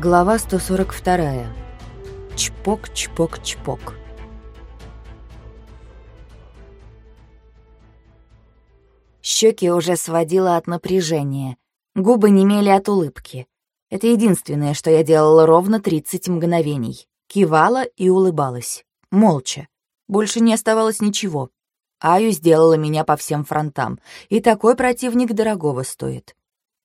Глава 142. Чпок, чпок, чпок. Щеки уже сводило от напряжения. Губы немели от улыбки. Это единственное, что я делала ровно 30 мгновений. Кивала и улыбалась. Молча. Больше не оставалось ничего. Аю сделала меня по всем фронтам, и такой противник дорогого стоит.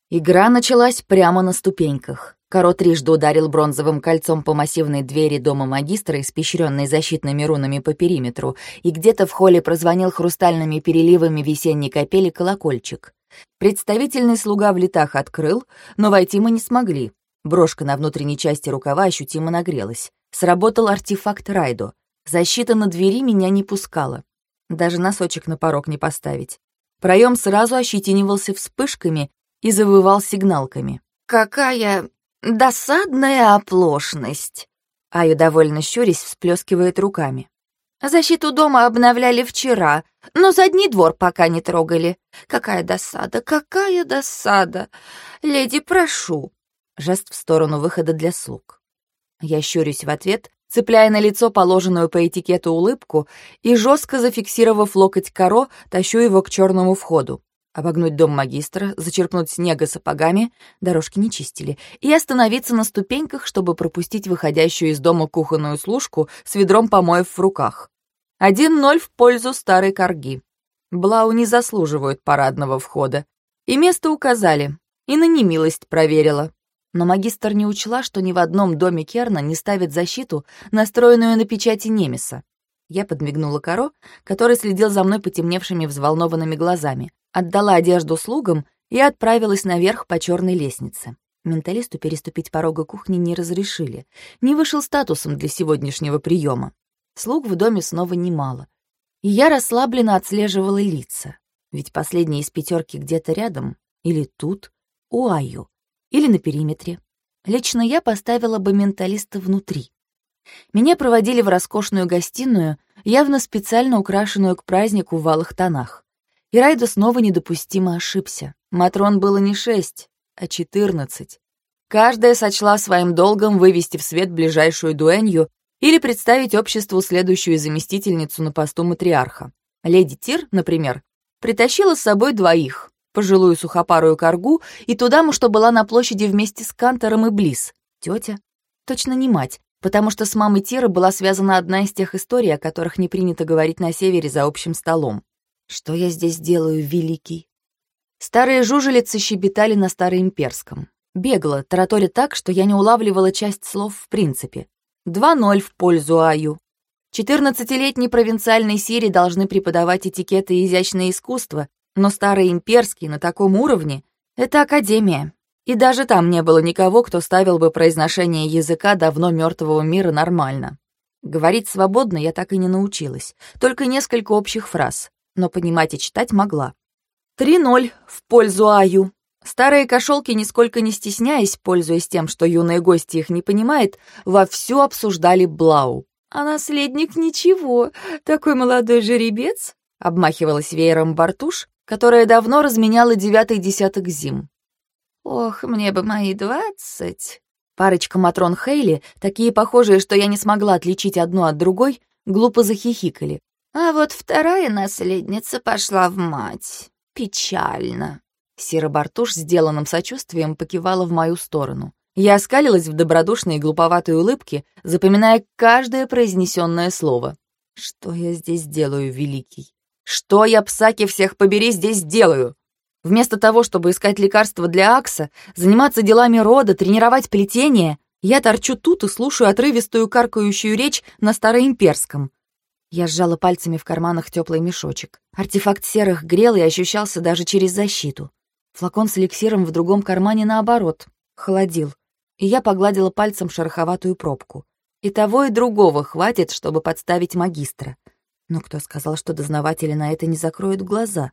Игра началась прямо на ступеньках. Каро трижды ударил бронзовым кольцом по массивной двери дома магистра, испещренной защитными рунами по периметру, и где-то в холле прозвонил хрустальными переливами весенней капели колокольчик. Представительный слуга в летах открыл, но войти мы не смогли. Брошка на внутренней части рукава ощутимо нагрелась. Сработал артефакт Райдо. Защита на двери меня не пускала. Даже носочек на порог не поставить. Проем сразу ощетинивался вспышками и завывал сигналками. «Какая досадная оплошность!» Аю довольно щурясь всплескивает руками. «Защиту дома обновляли вчера, но задний двор пока не трогали. Какая досада, какая досада! Леди, прошу!» Жест в сторону выхода для слуг. Я щурюсь в ответ, цепляя на лицо положенную по этикету улыбку и, жестко зафиксировав локоть коро, тащу его к черному входу обогнуть дом магистра, зачерпнуть снега сапогами, дорожки не чистили, и остановиться на ступеньках, чтобы пропустить выходящую из дома кухонную служку с ведром помоев в руках. Один ноль в пользу старой корги. Блау не заслуживают парадного входа. И место указали, и на немилость проверила. Но магистр не учла, что ни в одном доме Керна не ставят защиту, настроенную на печати Немеса. Я подмигнула Каро, который следил за мной потемневшими взволнованными глазами, отдала одежду слугам и отправилась наверх по черной лестнице. Менталисту переступить порога кухни не разрешили. Не вышел статусом для сегодняшнего приема. Слуг в доме снова немало. И я расслабленно отслеживала лица. Ведь последний из пятерки где-то рядом, или тут, у Аю, или на периметре. Лично я поставила бы менталиста внутри. Меня проводили в роскошную гостиную, явно специально украшенную к празднику в алых тонах. И Райдо снова недопустимо ошибся. Матрон было не шесть, а четырнадцать. Каждая сочла своим долгом вывести в свет ближайшую дуэнью или представить обществу следующую заместительницу на посту матриарха. Леди Тир, например, притащила с собой двоих, пожилую сухопарую коргу и ту даму, что была на площади вместе с Кантором и Близ. Тетя? Точно не мать, потому что с мамой Тира была связана одна из тех историй, о которых не принято говорить на севере за общим столом. Что я здесь делаю, великий? Старые жужелицы щебетали на староимперском. Бегло, тараторя так, что я не улавливала часть слов в принципе. Два ноль в пользу Аю. Четырнадцатилетней провинциальной Сири должны преподавать этикеты и изящное искусство, но староимперский на таком уровне — это академия. И даже там не было никого, кто ставил бы произношение языка давно мертвого мира нормально. Говорить свободно я так и не научилась, только несколько общих фраз но понимать и читать могла. Три ноль в пользу Аю. Старые кошелки, нисколько не стесняясь, пользуясь тем, что юные гости их не понимает, вовсю обсуждали Блау. «А наследник ничего, такой молодой жеребец», — обмахивалась веером Бартуш, которая давно разменяла девятый десяток зим. «Ох, мне бы мои двадцать». Парочка Матрон Хейли, такие похожие, что я не смогла отличить одну от другой, глупо захихикали. А вот вторая наследница пошла в мать. Печально. Сира Бартуш сделанным сочувствием покивала в мою сторону. Я оскалилась в добродушной и глуповатой улыбке, запоминая каждое произнесенное слово. Что я здесь делаю, великий? Что я, псаки, всех побери, здесь делаю? Вместо того, чтобы искать лекарства для Акса, заниматься делами рода, тренировать плетение, я торчу тут и слушаю отрывистую каркающую речь на староимперском. Я сжала пальцами в карманах теплый мешочек. Артефакт серых грел и ощущался даже через защиту. Флакон с эликсиром в другом кармане наоборот. Холодил. И я погладила пальцем шероховатую пробку. И того, и другого хватит, чтобы подставить магистра. Но кто сказал, что дознаватели на это не закроют глаза?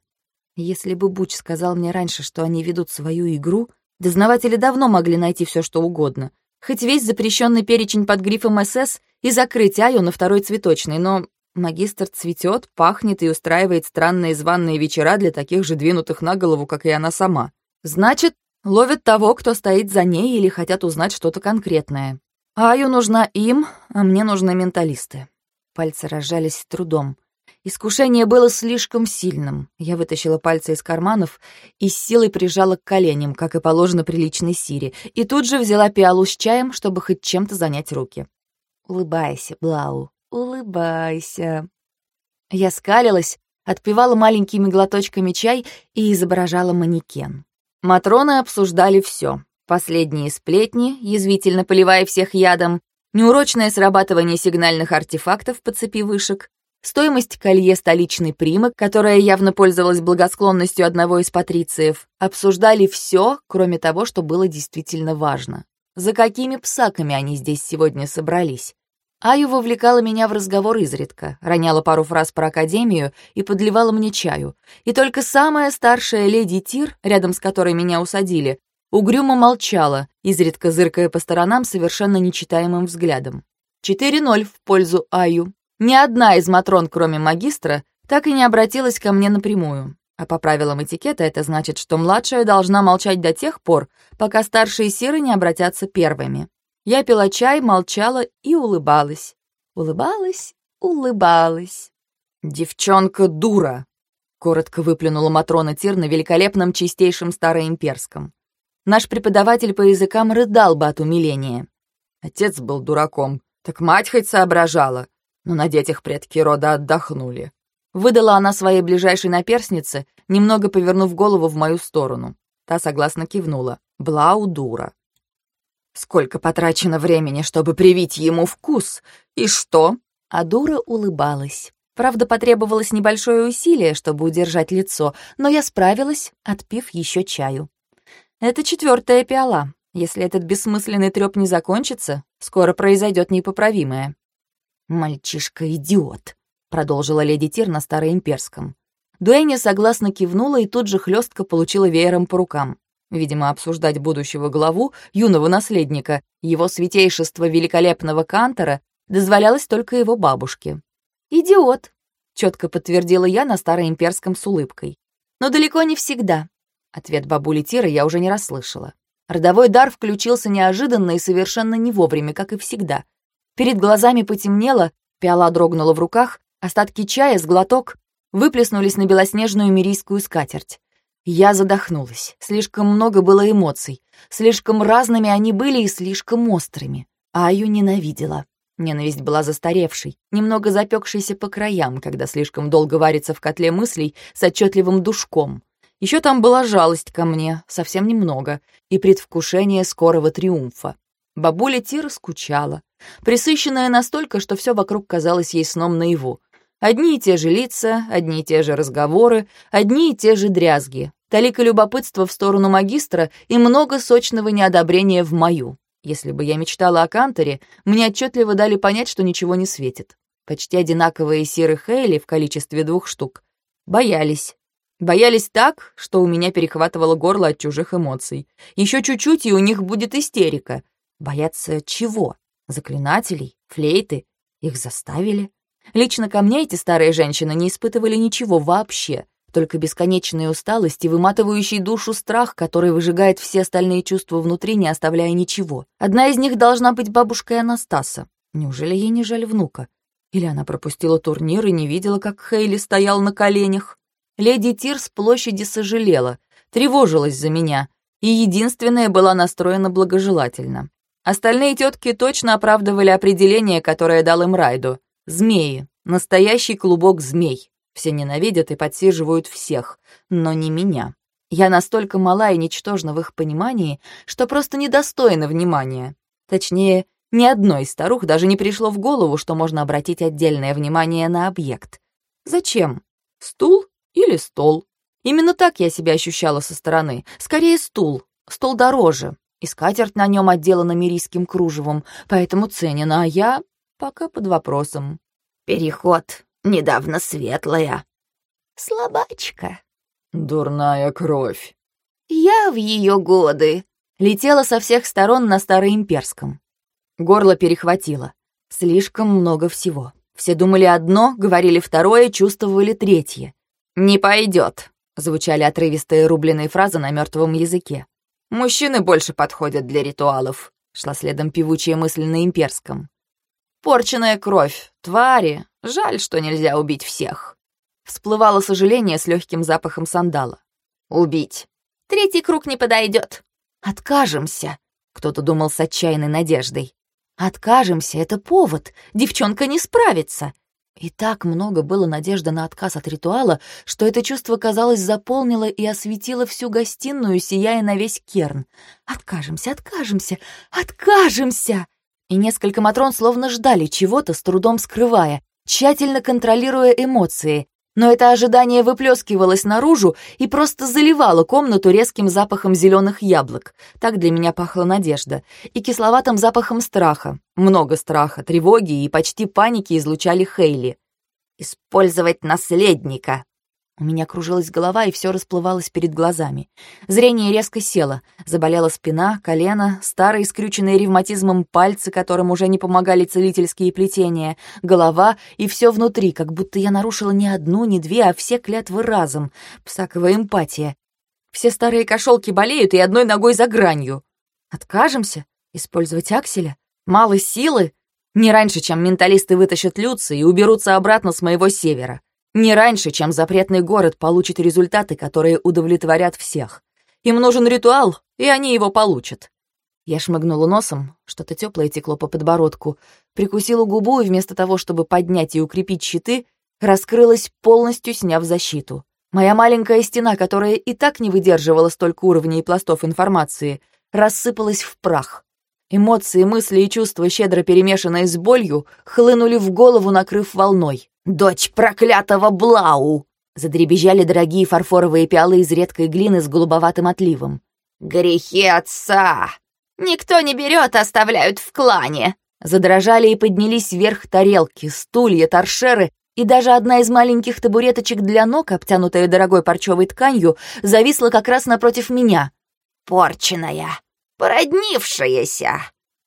Если бы Буч сказал мне раньше, что они ведут свою игру, дознаватели давно могли найти все, что угодно. Хоть весь запрещенный перечень под грифом СС и закрыть Аю на второй цветочный, но Магистр цветет, пахнет и устраивает странные званные вечера для таких же двинутых на голову, как и она сама. Значит, Ловят того, кто стоит за ней или хотят узнать что-то конкретное. Аю нужна им, а мне нужны менталисты. Пальцы разжались трудом. Искушение было слишком сильным. Я вытащила пальцы из карманов и с силой прижала к коленям, как и положено приличной Сири, и тут же взяла пиалу с чаем, чтобы хоть чем-то занять руки. «Улыбайся, Блау, улыбайся». Я скалилась, отпивала маленькими глоточками чай и изображала манекен. Матроны обсуждали все. Последние сплетни, язвительно поливая всех ядом, неурочное срабатывание сигнальных артефактов по цепи вышек, стоимость колье столичной примы, которая явно пользовалась благосклонностью одного из патрициев, обсуждали все, кроме того, что было действительно важно. За какими псаками они здесь сегодня собрались? Аю вовлекала меня в разговор изредка, роняла пару фраз про академию и подливала мне чаю. И только самая старшая леди Тир, рядом с которой меня усадили, угрюмо молчала, изредка зыркая по сторонам совершенно нечитаемым взглядом. 4-0 в пользу Аю. Ни одна из матрон, кроме магистра, так и не обратилась ко мне напрямую. А по правилам этикета это значит, что младшая должна молчать до тех пор, пока старшие сиры не обратятся первыми. Я пила чай, молчала и улыбалась. Улыбалась, улыбалась. «Девчонка дура!» — коротко выплюнула Матрона Тир на великолепном чистейшем староимперском. Наш преподаватель по языкам рыдал бы от умиления. Отец был дураком, так мать хоть соображала. Но на детях предки рода отдохнули. Выдала она своей ближайшей наперснице, немного повернув голову в мою сторону. Та согласно кивнула. Блау дура. Сколько потрачено времени, чтобы привить ему вкус? И что? А дура улыбалась. Правда, потребовалось небольшое усилие, чтобы удержать лицо, но я справилась, отпив еще чаю. Это четвертая пиала. Если этот бессмысленный трёп не закончится, скоро произойдет непоправимое. «Мальчишка-идиот», — продолжила леди Тир на староимперском. Дуэня согласно кивнула и тут же хлестко получила веером по рукам. Видимо, обсуждать будущего главу, юного наследника, его святейшества великолепного Кантора дозволялось только его бабушке. «Идиот», — четко подтвердила я на староимперском с улыбкой. «Но далеко не всегда». Ответ бабули Тиры я уже не расслышала. Родовой дар включился неожиданно и совершенно не вовремя, как и всегда. Перед глазами потемнело, пиала дрогнула в руках, остатки чая с глоток выплеснулись на белоснежную мирийскую скатерть. Я задохнулась. Слишком много было эмоций. Слишком разными они были и слишком острыми. Аю ненавидела. Ненависть была застаревшей, немного запекшейся по краям, когда слишком долго варится в котле мыслей с отчетливым душком. Еще там была жалость ко мне, совсем немного, и предвкушение скорого триумфа. Бабуля Тира скучала, присыщенная настолько, что все вокруг казалось ей сном наяву. Одни и те же лица, одни и те же разговоры, одни и те же дрязги. Талика любопытства в сторону магистра и много сочного неодобрения в мою. Если бы я мечтала о Канторе, мне отчетливо дали понять, что ничего не светит. Почти одинаковые серы Хейли в количестве двух штук. Боялись. Боялись так, что у меня перехватывало горло от чужих эмоций. Еще чуть-чуть, и у них будет истерика. Боятся чего? Заклинателей? Флейты? Их заставили? Лично ко мне эти старые женщины не испытывали ничего вообще, только бесконечную усталость и выматывающий душу страх, который выжигает все остальные чувства внутри, не оставляя ничего. Одна из них должна быть бабушкой Анастаса. Неужели ей не жаль внука? Или она пропустила турнир и не видела, как Хейли стоял на коленях? Леди Тир с площади сожалела, тревожилась за меня, и единственная была настроена благожелательно. Остальные тетки точно оправдывали определение, которое дал им Райду. Змеи. Настоящий клубок змей. Все ненавидят и подсиживают всех, но не меня. Я настолько мала и ничтожна в их понимании, что просто недостойна внимания. Точнее, ни одной из старух даже не пришло в голову, что можно обратить отдельное внимание на объект. Зачем? Стул или стол? Именно так я себя ощущала со стороны. Скорее стул. Стол дороже. И скатерть на нем отделана мирийским кружевом, поэтому ценена, а я пока под вопросом. Переход недавно светлая. Слабачка. Дурная кровь. Я в ее годы. Летела со всех сторон на староимперском. Горло перехватило. Слишком много всего. Все думали одно, говорили второе, чувствовали третье. «Не пойдет», — звучали отрывистые рубленые фразы на мертвом языке. Мужчины больше подходят для ритуалов», — шла следом певучая мысль на имперском. «Порченная кровь, твари, жаль, что нельзя убить всех». Всплывало сожаление с легким запахом сандала. «Убить. Третий круг не подойдет. Откажемся», — кто-то думал с отчаянной надеждой. «Откажемся — это повод, девчонка не справится. И так много было надежды на отказ от ритуала, что это чувство, казалось, заполнило и осветило всю гостиную, сияя на весь керн. «Откажемся, откажемся, откажемся!» И несколько матрон словно ждали чего-то, с трудом скрывая, тщательно контролируя эмоции, но это ожидание выплескивалось наружу и просто заливало комнату резким запахом зеленых яблок. Так для меня пахла надежда. И кисловатым запахом страха. Много страха, тревоги и почти паники излучали Хейли. «Использовать наследника!» У меня кружилась голова, и все расплывалось перед глазами. Зрение резко село. Заболела спина, колено, старые скрюченные ревматизмом пальцы, которым уже не помогали целительские плетения, голова и все внутри, как будто я нарушила не одну, не две, а все клятвы разом. Псаковая эмпатия. Все старые кошелки болеют и одной ногой за гранью. Откажемся? Использовать акселя? Мало силы? Не раньше, чем менталисты вытащат Люци и уберутся обратно с моего севера. Не раньше, чем запретный город получит результаты, которые удовлетворят всех. Им нужен ритуал, и они его получат. Я шмыгнула носом, что-то теплое текло по подбородку, прикусила губу и вместо того, чтобы поднять и укрепить щиты, раскрылась, полностью сняв защиту. Моя маленькая стена, которая и так не выдерживала столько уровней и пластов информации, рассыпалась в прах. Эмоции, мысли и чувства, щедро перемешанные с болью, хлынули в голову, накрыв волной. «Дочь проклятого Блау!» Задребезжали дорогие фарфоровые пиалы из редкой глины с голубоватым отливом. «Грехи отца! Никто не берет, оставляют в клане!» Задрожали и поднялись вверх тарелки, стулья, торшеры, и даже одна из маленьких табуреточек для ног, обтянутая дорогой парчевой тканью, зависла как раз напротив меня. «Порченая! Породнившаяся!»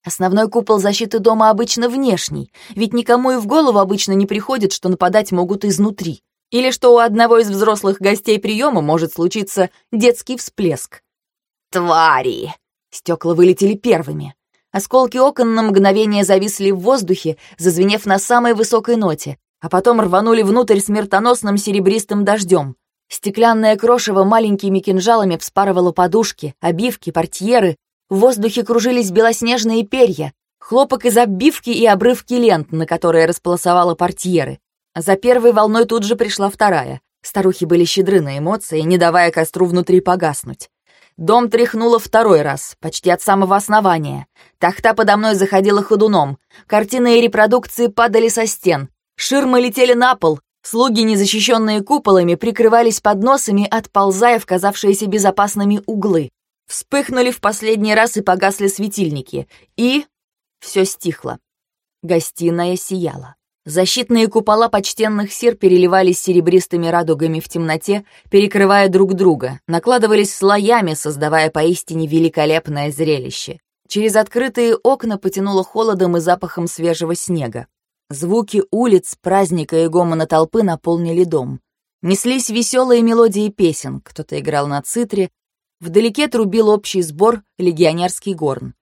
Основной купол защиты дома обычно внешний, ведь никому и в голову обычно не приходит, что нападать могут изнутри. Или что у одного из взрослых гостей приема может случиться детский всплеск. «Твари!» Стекла вылетели первыми. Осколки окон на мгновение зависли в воздухе, зазвенев на самой высокой ноте, а потом рванули внутрь смертоносным серебристым дождем. Стеклянное крошево маленькими кинжалами вспарывало подушки, обивки, портьеры, в воздухе кружились белоснежные перья, хлопок из оббивки и обрывки лент, на которые располосовала портьеры. За первой волной тут же пришла вторая. Старухи были щедры на эмоции, не давая костру внутри погаснуть. Дом тряхнуло второй раз, почти от самого основания. Тахта подо мной заходила ходуном. Картины и репродукции падали со стен. Ширмы летели на пол. Слуги, незащищенные куполами, прикрывались подносами, отползая в казавшиеся безопасными углы. Вспыхнули в последний раз и погасли светильники. И все стихло. Гостиная сияла. Защитные купола почтенных сир переливались серебристыми радугами в темноте, перекрывая друг друга, накладывались слоями, создавая поистине великолепное зрелище. Через открытые окна потянуло холодом и запахом свежего снега. Звуки улиц, праздника и гомона толпы наполнили дом. Неслись веселые мелодии песен, кто-то играл на цитре, Вдалеке трубил общий сбор легионерский горн.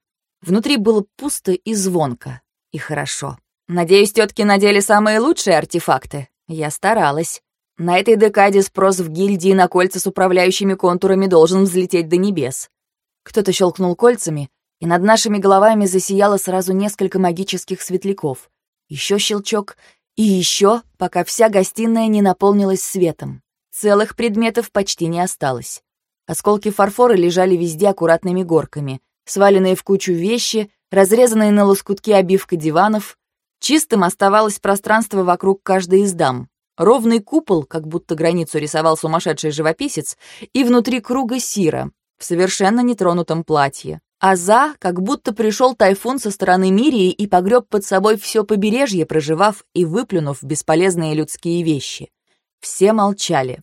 Внутри было пусто и звонко. И хорошо. Надеюсь, тетки надели самые лучшие артефакты. Я старалась. На этой декаде спрос в гильдии на кольца с управляющими контурами должен взлететь до небес. Кто-то щелкнул кольцами, и над нашими головами засияло сразу несколько магических светляков. Еще щелчок, и еще, пока вся гостиная не наполнилась светом. Целых предметов почти не осталось. Осколки фарфора лежали везде аккуратными горками, сваленные в кучу вещи, разрезанные на лоскутки обивка диванов. Чистым оставалось пространство вокруг каждой из дам. Ровный купол, как будто границу рисовал сумасшедший живописец, и внутри круга сира, в совершенно нетронутом платье. А за, как будто пришел тайфун со стороны Мирии и погреб под собой все побережье, проживав и выплюнув бесполезные людские вещи. Все молчали.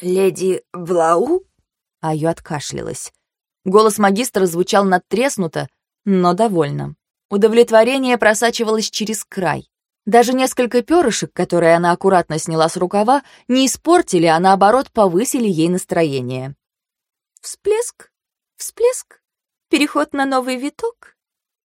«Леди Блау?» Аю откашлялась. Голос магистра звучал надтреснуто, но довольно. Удовлетворение просачивалось через край. Даже несколько перышек, которые она аккуратно сняла с рукава, не испортили, а наоборот повысили ей настроение. Всплеск, Всплеск? Переход на новый виток?»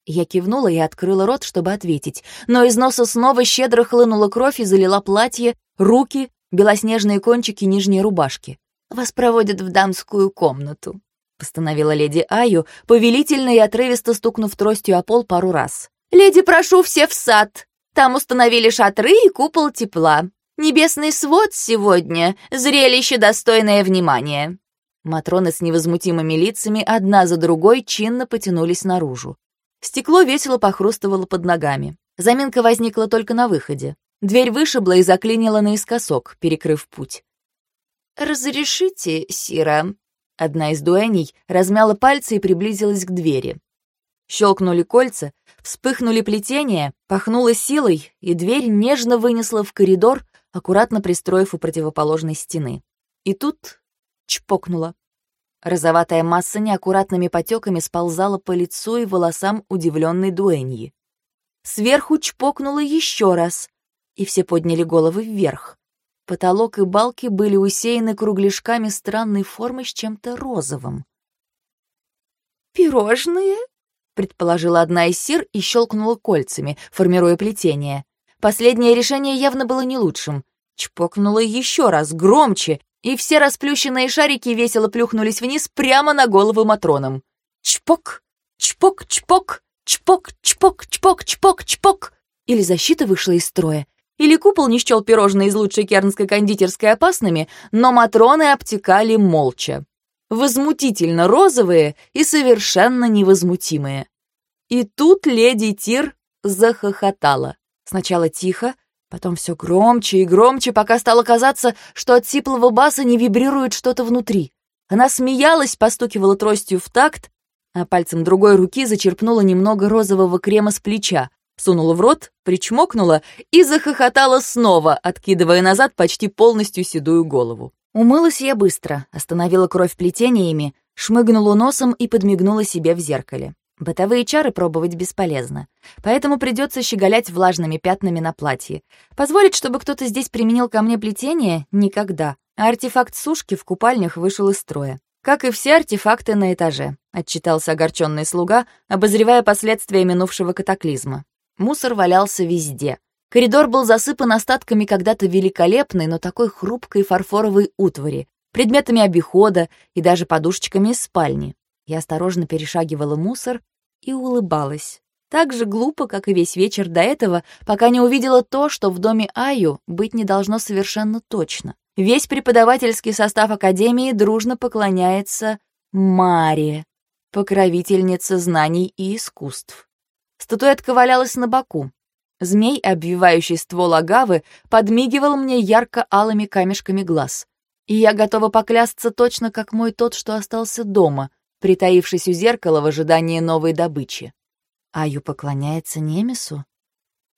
Я кивнула и открыла рот, чтобы ответить, но из носа снова щедро хлынула кровь и залила платье, руки, белоснежные кончики нижней рубашки. «Вас проводят в дамскую комнату», — постановила леди Аю, повелительно и отрывисто стукнув тростью о пол пару раз. «Леди, прошу все в сад. Там установили шатры и купол тепла. Небесный свод сегодня — зрелище, достойное внимания». Матроны с невозмутимыми лицами одна за другой чинно потянулись наружу. Стекло весело похрустывало под ногами. Заминка возникла только на выходе. Дверь вышибла и заклинила наискосок, перекрыв путь. «Разрешите, Сира?» Одна из дуэней размяла пальцы и приблизилась к двери. Щелкнули кольца, вспыхнули плетения, пахнуло силой, и дверь нежно вынесла в коридор, аккуратно пристроив у противоположной стены. И тут чпокнула. Розоватая масса неаккуратными потеками сползала по лицу и волосам удивленной дуэньи. Сверху чпокнула еще раз, и все подняли головы вверх. Потолок и балки были усеяны кругляшками странной формы с чем-то розовым. «Пирожные?» — предположила одна из сир и щелкнула кольцами, формируя плетение. Последнее решение явно было не лучшим. Чпокнула еще раз, громче, и все расплющенные шарики весело плюхнулись вниз прямо на голову Матронам. Чпок, чпок, чпок, чпок, чпок, чпок, чпок, чпок. Или защита вышла из строя, или купол не счел пирожные из лучшей кернской кондитерской опасными, но Матроны обтекали молча. Возмутительно розовые и совершенно невозмутимые. И тут леди Тир захохотала. Сначала тихо, Потом все громче и громче, пока стало казаться, что от сиплого баса не вибрирует что-то внутри. Она смеялась, постукивала тростью в такт, а пальцем другой руки зачерпнула немного розового крема с плеча, сунула в рот, причмокнула и захохотала снова, откидывая назад почти полностью седую голову. Умылась я быстро, остановила кровь плетениями, шмыгнула носом и подмигнула себе в зеркале. Бытовые чары пробовать бесполезно, поэтому придется щеголять влажными пятнами на платье. Позволить, чтобы кто-то здесь применил ко мне плетение — никогда. А артефакт сушки в купальнях вышел из строя. Как и все артефакты на этаже, отчитался огорченный слуга, обозревая последствия минувшего катаклизма. Мусор валялся везде. Коридор был засыпан остатками когда-то великолепной, но такой хрупкой фарфоровой утвари, предметами обихода и даже подушечками из спальни. Я осторожно перешагивала мусор, и улыбалась. Так же глупо, как и весь вечер до этого, пока не увидела то, что в доме Аю быть не должно совершенно точно. Весь преподавательский состав Академии дружно поклоняется Маре, покровительнице знаний и искусств. Статуэтка валялась на боку. Змей, обвивающий ствол агавы, подмигивал мне ярко-алыми камешками глаз. И я готова поклясться точно, как мой тот, что остался дома — притаившись у зеркала в ожидании новой добычи. Аю поклоняется Немесу?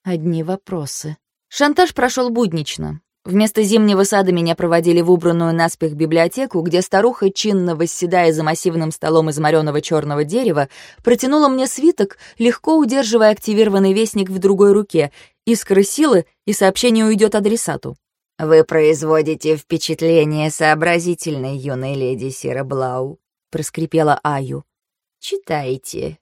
Одни вопросы. Шантаж прошел буднично. Вместо зимнего сада меня проводили в убранную наспех библиотеку, где старуха, чинно восседая за массивным столом из мореного черного дерева, протянула мне свиток, легко удерживая активированный вестник в другой руке, искра силы, и сообщение уйдет адресату. «Вы производите впечатление сообразительной юной леди Сираблау проскрипела Аю. «Читайте.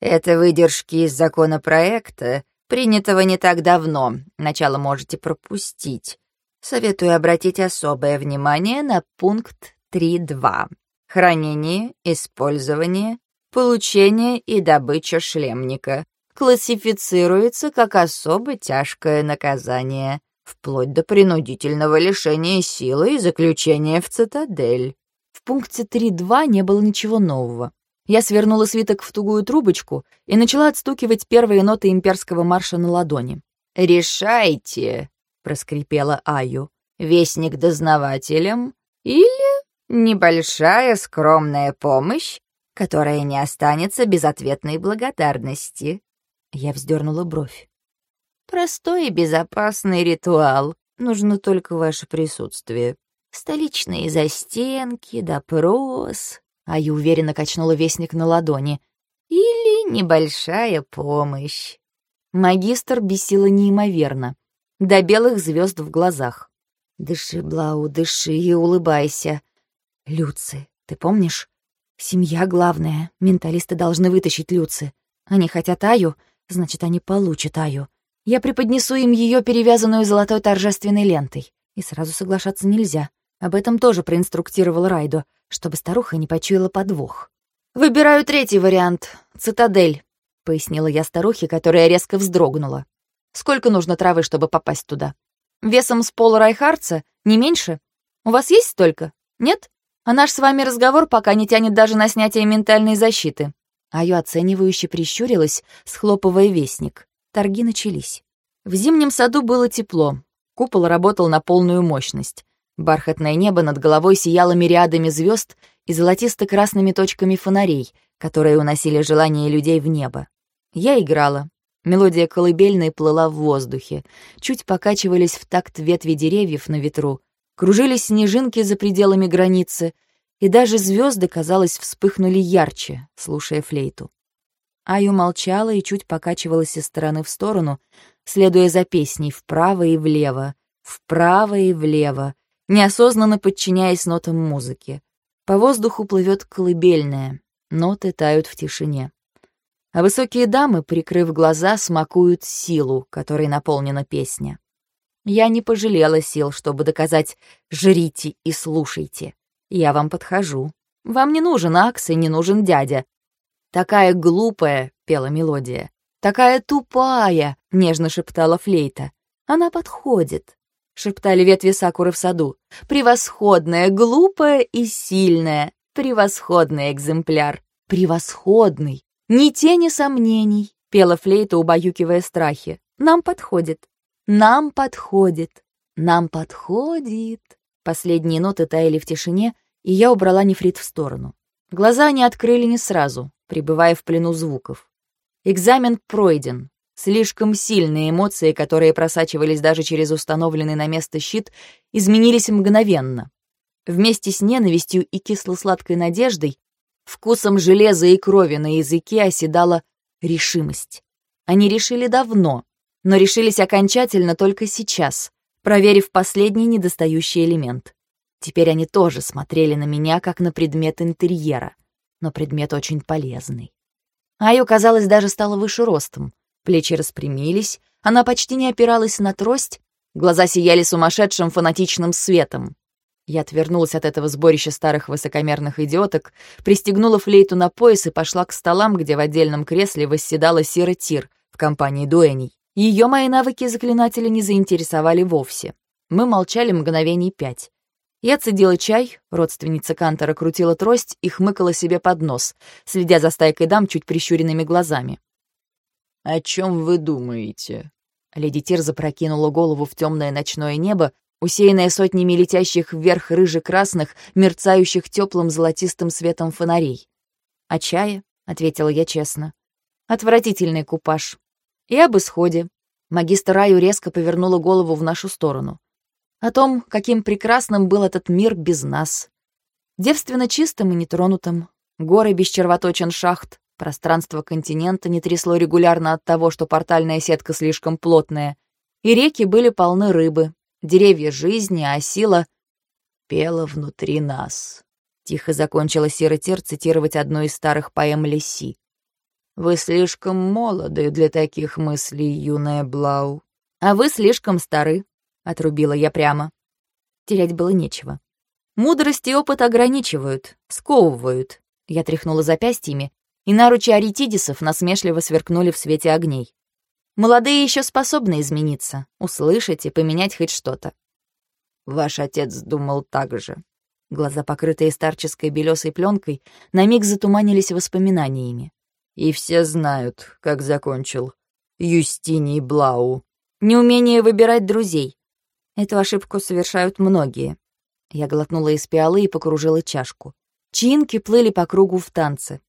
Это выдержки из законопроекта, принятого не так давно. Начало можете пропустить. Советую обратить особое внимание на пункт 3.2. Хранение, использование, получение и добыча шлемника классифицируется как особо тяжкое наказание, вплоть до принудительного лишения силы и заключения в цитадель. В пункте 3.2 не было ничего нового. Я свернула свиток в тугую трубочку и начала отстукивать первые ноты имперского марша на ладони. «Решайте», — проскрипела Аю, — «вестник дознавателям или небольшая скромная помощь, которая не останется без ответной благодарности». Я вздернула бровь. «Простой и безопасный ритуал. Нужно только ваше присутствие. Столичные застенки, допрос. А я уверенно качнула вестник на ладони. Или небольшая помощь. Магистр бесила неимоверно. До белых звезд в глазах. Дыши, Блау, дыши и улыбайся. Люци, ты помнишь? Семья главная. Менталисты должны вытащить Люци. Они хотят Аю, значит, они получат Аю. Я преподнесу им ее перевязанную золотой торжественной лентой. И сразу соглашаться нельзя. Об этом тоже проинструктировал Райдо, чтобы старуха не почуяла подвох. «Выбираю третий вариант — цитадель», — пояснила я старухе, которая резко вздрогнула. «Сколько нужно травы, чтобы попасть туда? Весом с пола Райхарца? Не меньше? У вас есть столько? Нет? А наш с вами разговор пока не тянет даже на снятие ментальной защиты». Аю оценивающе прищурилась, схлопывая вестник. Торги начались. В зимнем саду было тепло. Купол работал на полную мощность. Бархатное небо над головой сияло мириадами звезд и золотисто-красными точками фонарей, которые уносили желание людей в небо. Я играла. Мелодия колыбельной плыла в воздухе. Чуть покачивались в такт ветви деревьев на ветру. Кружились снежинки за пределами границы, и даже звезды, казалось, вспыхнули ярче, слушая флейту. Аю молчала и чуть покачивалась из стороны в сторону, следуя за песней вправо и влево, вправо и влево, неосознанно подчиняясь нотам музыки. По воздуху плывет колыбельная, ноты тают в тишине. А высокие дамы, прикрыв глаза, смакуют силу, которой наполнена песня. Я не пожалела сил, чтобы доказать «жрите и слушайте». Я вам подхожу. Вам не нужен Акс и не нужен дядя. Такая глупая, — пела мелодия. Такая тупая, — нежно шептала флейта. Она подходит шептали ветви сакуры в саду. «Превосходная, глупая и сильная. Превосходный экземпляр. Превосходный. Ни тени сомнений», — пела флейта, убаюкивая страхи. «Нам подходит. Нам подходит. Нам подходит». Последние ноты таяли в тишине, и я убрала нефрит в сторону. Глаза они открыли не сразу, пребывая в плену звуков. Экзамен пройден, Слишком сильные эмоции, которые просачивались даже через установленный на место щит, изменились мгновенно. Вместе с ненавистью и кисло-сладкой надеждой, вкусом железа и крови на языке оседала решимость. Они решили давно, но решились окончательно только сейчас, проверив последний недостающий элемент. Теперь они тоже смотрели на меня, как на предмет интерьера, но предмет очень полезный. Аю, казалось, даже стала выше ростом — Плечи распрямились, она почти не опиралась на трость, глаза сияли сумасшедшим фанатичным светом. Я отвернулась от этого сборища старых высокомерных идиоток, пристегнула флейту на пояс и пошла к столам, где в отдельном кресле восседала Сира Тир в компании дуэней. Ее мои навыки заклинателя не заинтересовали вовсе. Мы молчали мгновений пять. Я цедила чай, родственница Кантора крутила трость и хмыкала себе под нос, следя за стайкой дам чуть прищуренными глазами. «О чем вы думаете?» Леди Тир запрокинула голову в темное ночное небо, усеянное сотнями летящих вверх рыже-красных, мерцающих теплым золотистым светом фонарей. «О чае?» — ответила я честно. «Отвратительный купаж. И об исходе». Магистр Раю резко повернула голову в нашу сторону. О том, каким прекрасным был этот мир без нас. Девственно чистым и нетронутым. Горы без червоточин шахт, Пространство континента не трясло регулярно от того, что портальная сетка слишком плотная, и реки были полны рыбы, деревья жизни, а сила пела внутри нас. Тихо закончила Сиротир цитировать одну из старых поэм Лиси. «Вы слишком молоды для таких мыслей, юная Блау». «А вы слишком стары», — отрубила я прямо. Терять было нечего. Мудрость и опыт ограничивают, сковывают. Я тряхнула запястьями, и наручи аретидисов насмешливо сверкнули в свете огней. Молодые еще способны измениться, услышать и поменять хоть что-то. Ваш отец думал так же. Глаза, покрытые старческой белесой пленкой, на миг затуманились воспоминаниями. И все знают, как закончил Юстиний Блау. Неумение выбирать друзей. Эту ошибку совершают многие. Я глотнула из пиалы и покружила чашку. Чинки плыли по кругу в танце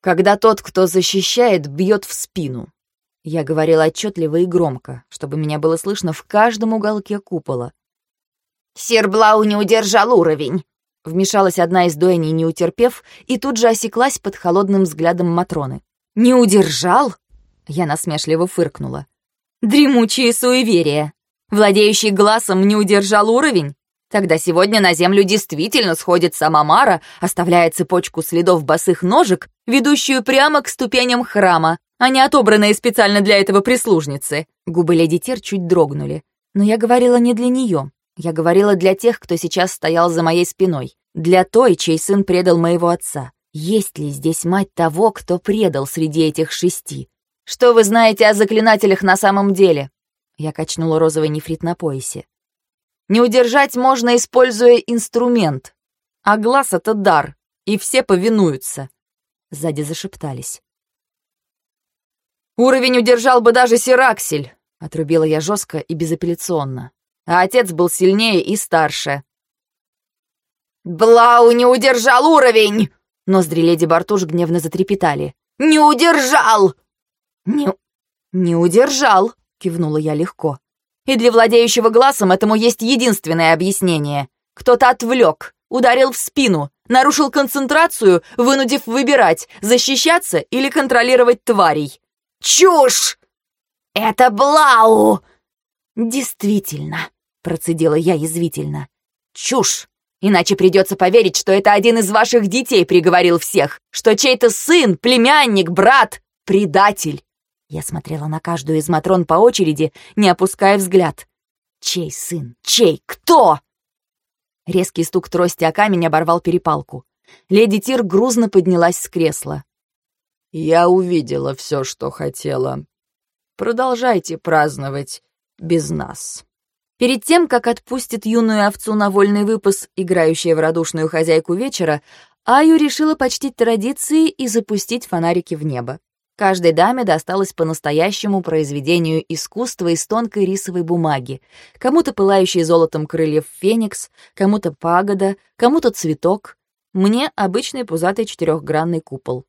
когда тот, кто защищает, бьет в спину. Я говорила отчетливо и громко, чтобы меня было слышно в каждом уголке купола. «Сир Блау не удержал уровень!» Вмешалась одна из дуэней, не утерпев, и тут же осеклась под холодным взглядом Матроны. «Не удержал?» Я насмешливо фыркнула. «Дремучие суеверия! Владеющий глазом не удержал уровень? Тогда сегодня на землю действительно сходит сама Мара, оставляя цепочку следов босых ножек, ведущую прямо к ступеням храма, а не отобранные специально для этого прислужницы. Губы леди Тир чуть дрогнули. Но я говорила не для нее. Я говорила для тех, кто сейчас стоял за моей спиной. Для той, чей сын предал моего отца. Есть ли здесь мать того, кто предал среди этих шести? Что вы знаете о заклинателях на самом деле? Я качнула розовый нефрит на поясе. Не удержать можно, используя инструмент. А глаз — это дар, и все повинуются. Сзади зашептались. «Уровень удержал бы даже Сираксель!» — отрубила я жестко и безапелляционно. А отец был сильнее и старше. «Блау не удержал уровень!» Ноздри леди Бартуш гневно затрепетали. «Не удержал!» «Не... не удержал!» — кивнула я легко. И для владеющего глазом этому есть единственное объяснение. Кто-то отвлек, ударил в спину, нарушил концентрацию, вынудив выбирать, защищаться или контролировать тварей. «Чушь! Это Блау!» «Действительно», — процедила я язвительно. «Чушь! Иначе придется поверить, что это один из ваших детей приговорил всех, что чей-то сын, племянник, брат — предатель. Я смотрела на каждую из Матрон по очереди, не опуская взгляд. «Чей сын? Чей? Кто?» Резкий стук трости о камень оборвал перепалку. Леди Тир грузно поднялась с кресла. «Я увидела все, что хотела. Продолжайте праздновать без нас». Перед тем, как отпустит юную овцу на вольный выпас, играющая в радушную хозяйку вечера, Аю решила почтить традиции и запустить фонарики в небо. Каждой даме досталось по настоящему произведению искусства из тонкой рисовой бумаги. Кому-то пылающий золотом крыльев феникс, кому-то пагода, кому-то цветок. Мне обычный пузатый четырехгранный купол.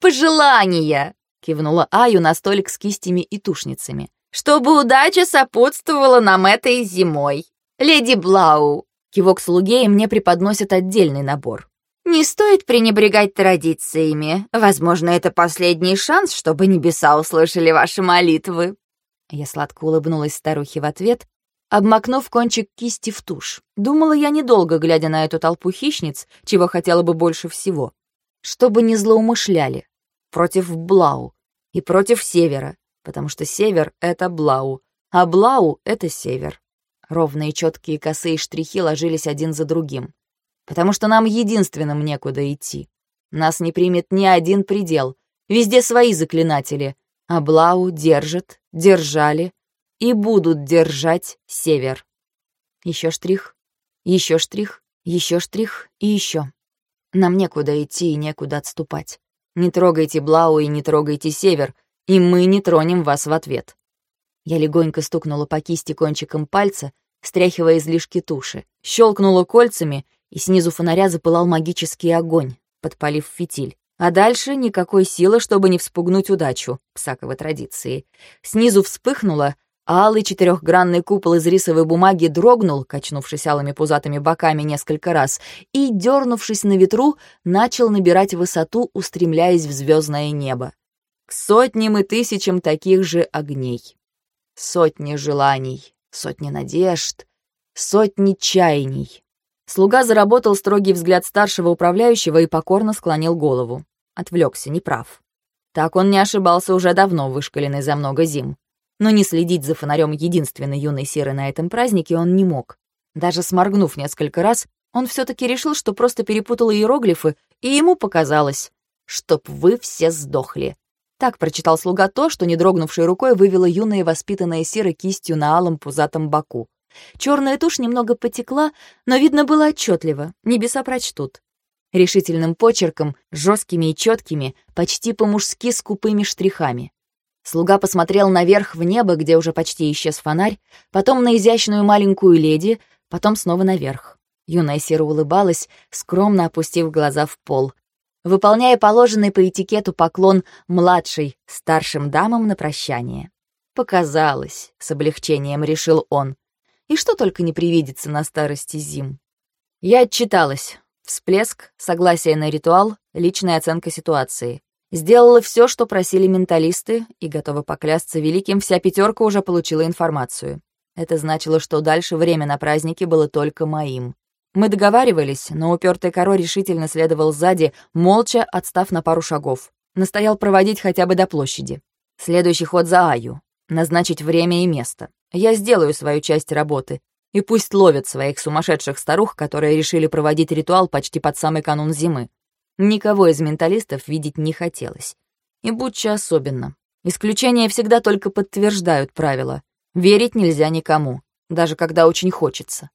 «Пожелания!» — кивнула Аю на столик с кистями и тушницами. «Чтобы удача сопутствовала нам этой зимой. Леди Блау!» Кивок слуге и мне преподносят отдельный набор. Не стоит пренебрегать традициями. Возможно, это последний шанс, чтобы небеса услышали ваши молитвы». Я сладко улыбнулась старухе в ответ, обмакнув кончик кисти в тушь. Думала я недолго, глядя на эту толпу хищниц, чего хотела бы больше всего. Чтобы не злоумышляли. Против Блау. И против Севера. Потому что Север — это Блау, а Блау — это Север. Ровные четкие косые штрихи ложились один за другим потому что нам единственным некуда идти. Нас не примет ни один предел, везде свои заклинатели, а Блау держат, держали и будут держать север. Еще штрих, еще штрих, еще штрих и еще. Нам некуда идти и некуда отступать. Не трогайте Блау и не трогайте север, и мы не тронем вас в ответ. Я легонько стукнула по кисти кончиком пальца, стряхивая излишки туши, щелкнула кольцами и снизу фонаря запылал магический огонь, подпалив фитиль. А дальше никакой силы, чтобы не вспугнуть удачу, псаковой традиции. Снизу вспыхнуло, алый четырехгранный купол из рисовой бумаги дрогнул, качнувшись алыми пузатыми боками несколько раз, и, дернувшись на ветру, начал набирать высоту, устремляясь в звездное небо. К сотням и тысячам таких же огней. Сотни желаний, сотни надежд, сотни чаяний. Слуга заработал строгий взгляд старшего управляющего и покорно склонил голову. Отвлекся, неправ. Так он не ошибался уже давно, вышкаленный за много зим. Но не следить за фонарем единственной юной серы на этом празднике он не мог. Даже сморгнув несколько раз, он все таки решил, что просто перепутал иероглифы, и ему показалось, чтоб вы все сдохли. Так прочитал слуга то, что, не дрогнувшей рукой, вывела юная воспитанная сера кистью на алом пузатом боку. Черная тушь немного потекла, но видно было отчетливо, небеса прочтут. Решительным почерком, жесткими и четкими, почти по-мужски скупыми штрихами. Слуга посмотрел наверх в небо, где уже почти исчез фонарь, потом на изящную маленькую леди, потом снова наверх. Юная Сера улыбалась, скромно опустив глаза в пол, выполняя положенный по этикету поклон младшей, старшим дамам на прощание. «Показалось», — с облегчением решил он. И что только не привидится на старости зим. Я отчиталась. Всплеск, согласие на ритуал, личная оценка ситуации. Сделала все, что просили менталисты, и, готова поклясться великим, вся пятерка уже получила информацию. Это значило, что дальше время на празднике было только моим. Мы договаривались, но упертый коро решительно следовал сзади, молча отстав на пару шагов. Настоял проводить хотя бы до площади. Следующий ход за Аю. Назначить время и место. Я сделаю свою часть работы. И пусть ловят своих сумасшедших старух, которые решили проводить ритуал почти под самый канун зимы. Никого из менталистов видеть не хотелось. И Бутча особенно. Исключения всегда только подтверждают правила. Верить нельзя никому, даже когда очень хочется.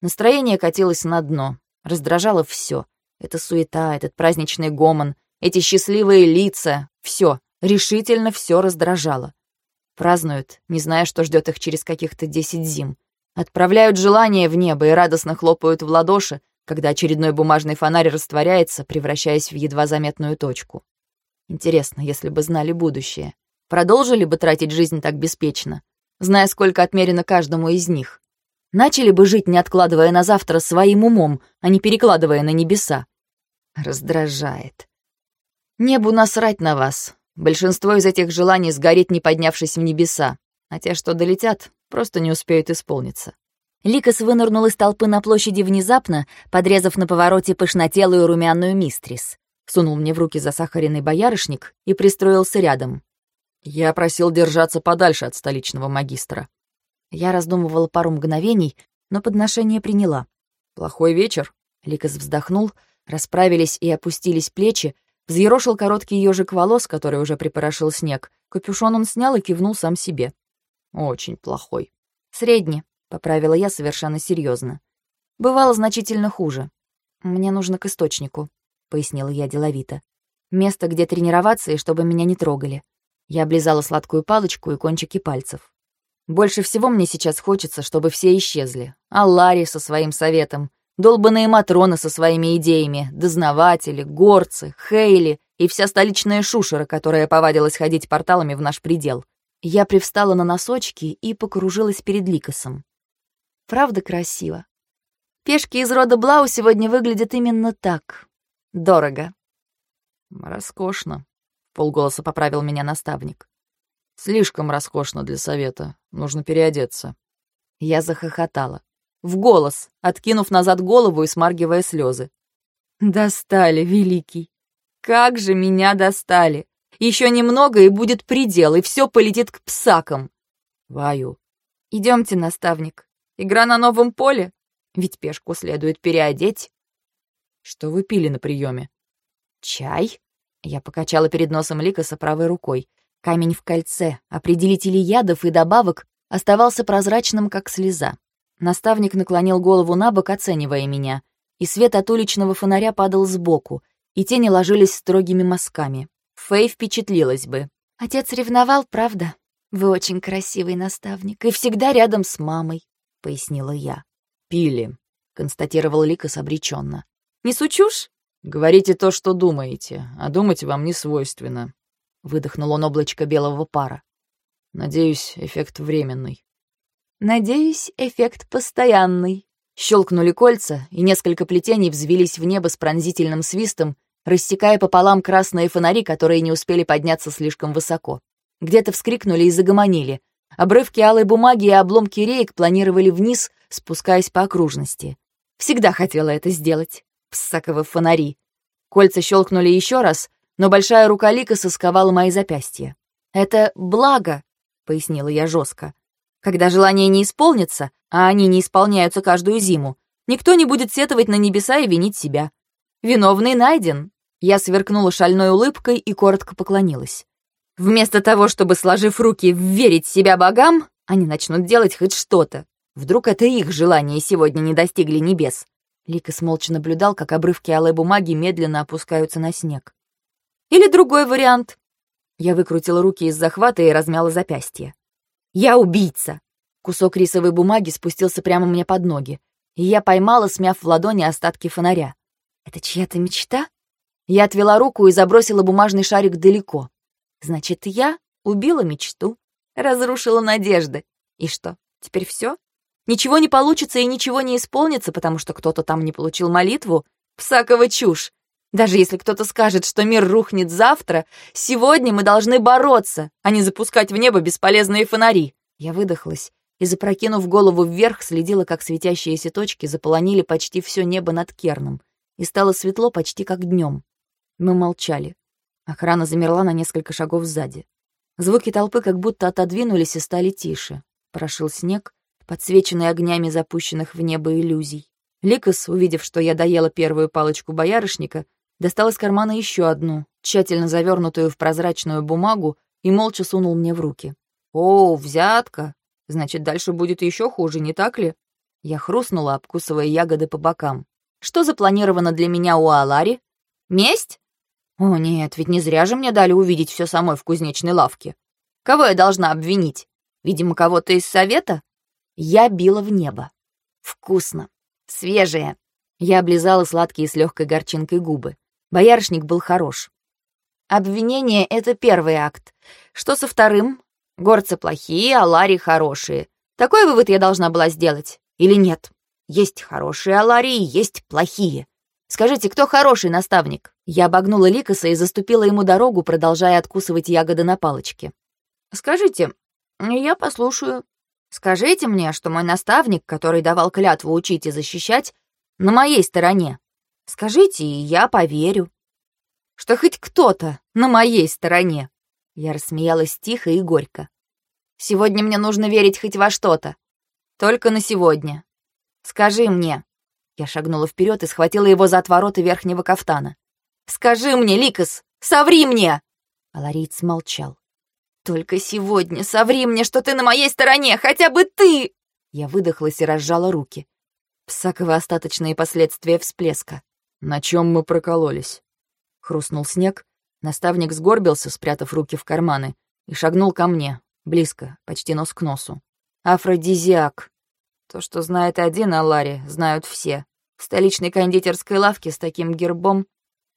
Настроение катилось на дно, раздражало все. Это суета, этот праздничный гомон, эти счастливые лица, все, решительно все раздражало. Празднуют, не зная, что ждет их через каких-то десять зим. Отправляют желания в небо и радостно хлопают в ладоши, когда очередной бумажный фонарь растворяется, превращаясь в едва заметную точку. Интересно, если бы знали будущее, продолжили бы тратить жизнь так беспечно, зная, сколько отмерено каждому из них. Начали бы жить, не откладывая на завтра своим умом, а не перекладывая на небеса. Раздражает. Небу насрать на вас. Большинство из этих желаний сгорит, не поднявшись в небеса, а те, что долетят, просто не успеют исполниться. Ликас вынырнул из толпы на площади внезапно, подрезав на повороте пышнотелую румяную мистрис. Сунул мне в руки засахаренный боярышник и пристроился рядом, я просил держаться подальше от столичного магистра. Я раздумывала пару мгновений, но подношение приняла. «Плохой вечер?» Ликас вздохнул, расправились и опустились плечи, взъерошил короткий ежик волос, который уже припорошил снег. Капюшон он снял и кивнул сам себе. «Очень плохой». «Средний», — поправила я совершенно серьезно. «Бывало значительно хуже. Мне нужно к источнику», — пояснила я деловито. «Место, где тренироваться, и чтобы меня не трогали. Я облизала сладкую палочку и кончики пальцев. Больше всего мне сейчас хочется, чтобы все исчезли. А Ларри со своим советом, долбанные Матроны со своими идеями, дознаватели, горцы, Хейли и вся столичная шушера, которая повадилась ходить порталами в наш предел. Я привстала на носочки и покружилась перед Ликосом. Правда красиво. Пешки из рода Блау сегодня выглядят именно так. Дорого. Роскошно, полголоса поправил меня наставник. Слишком роскошно для совета. Нужно переодеться. Я захохотала. В голос, откинув назад голову и смаргивая слезы. Достали, великий. Как же меня достали. Еще немного, и будет предел, и все полетит к псакам. Ваю. Идемте, наставник. Игра на новом поле? Ведь пешку следует переодеть. Что вы пили на приеме? Чай? Я покачала перед носом Ликаса правой рукой. Камень в кольце, определитель ядов и добавок оставался прозрачным, как слеза. Наставник наклонил голову на бок, оценивая меня, и свет от уличного фонаря падал сбоку, и тени ложились строгими мазками. Фэй впечатлилась бы. «Отец ревновал, правда? Вы очень красивый наставник и всегда рядом с мамой», — пояснила я. «Пили», — констатировал Ликас обреченно. «Несу чушь?» «Говорите то, что думаете, а думать вам не свойственно», — выдохнул он облачко белого пара. «Надеюсь, эффект временный». «Надеюсь, эффект постоянный». Щелкнули кольца, и несколько плетений взвелись в небо с пронзительным свистом, рассекая пополам красные фонари, которые не успели подняться слишком высоко. Где-то вскрикнули и загомонили. Обрывки алой бумаги и обломки рейк планировали вниз, спускаясь по окружности. Всегда хотела это сделать. Псаковы фонари. Кольца щелкнули еще раз, но большая рука Лика сосковала мои запястья. «Это благо», — пояснила я жестко. «Когда желания не исполнятся, а они не исполняются каждую зиму, никто не будет сетовать на небеса и винить себя. Виновный найден». Я сверкнула шальной улыбкой и коротко поклонилась. Вместо того, чтобы, сложив руки, верить себя богам, они начнут делать хоть что-то. Вдруг это их желания сегодня не достигли небес. Ликас молча наблюдал, как обрывки алой бумаги медленно опускаются на снег. «Или другой вариант». Я выкрутила руки из захвата и размяла запястье. «Я убийца!» Кусок рисовой бумаги спустился прямо мне под ноги, и я поймала, смяв в ладони остатки фонаря. «Это чья-то мечта?» Я отвела руку и забросила бумажный шарик далеко. «Значит, я убила мечту, разрушила надежды. И что, теперь все? Ничего не получится и ничего не исполнится, потому что кто-то там не получил молитву. Псакова чушь. Даже если кто-то скажет, что мир рухнет завтра, сегодня мы должны бороться, а не запускать в небо бесполезные фонари. Я выдохлась и, запрокинув голову вверх, следила, как светящиеся точки заполонили почти все небо над Керном, и стало светло почти как днем. Мы молчали. Охрана замерла на несколько шагов сзади. Звуки толпы как будто отодвинулись и стали тише. Прошил снег, подсвеченный огнями запущенных в небо иллюзий. Ликос, увидев, что я доела первую палочку боярышника, достал из кармана еще одну, тщательно завернутую в прозрачную бумагу, и молча сунул мне в руки. «О, взятка! Значит, дальше будет еще хуже, не так ли?» Я хрустнула, обкусывая ягоды по бокам. «Что запланировано для меня у Алари? Месть? О, нет, ведь не зря же мне дали увидеть все самой в кузнечной лавке. Кого я должна обвинить? Видимо, кого-то из совета? Я била в небо. Вкусно. Свежее. Я облизала сладкие с легкой горчинкой губы. Боярышник был хорош. Обвинение — это первый акт. Что со вторым? Горцы плохие, а Ларри хорошие. Такой вывод я должна была сделать. Или нет? Есть хорошие Аларии, есть плохие. Скажите, кто хороший наставник?» Я обогнула Ликоса и заступила ему дорогу, продолжая откусывать ягоды на палочке. «Скажите, я послушаю. Скажите мне, что мой наставник, который давал клятву учить и защищать, на моей стороне. Скажите, и я поверю. Что хоть кто-то на моей стороне». Я рассмеялась тихо и горько. «Сегодня мне нужно верить хоть во что-то. Только на сегодня. Скажи мне, я шагнула вперед и схватила его за отвороты верхнего кафтана. «Скажи мне, Ликос, соври мне!» Алариец молчал. «Только сегодня соври мне, что ты на моей стороне, хотя бы ты!» Я выдохлась и разжала руки. Псаковы остаточные последствия всплеска. «На чем мы прокололись?» Хрустнул снег. Наставник сгорбился, спрятав руки в карманы, и шагнул ко мне, близко, почти нос к носу. «Афродизиак!» То, что знает один Алари, знают все. В столичной кондитерской лавке с таким гербом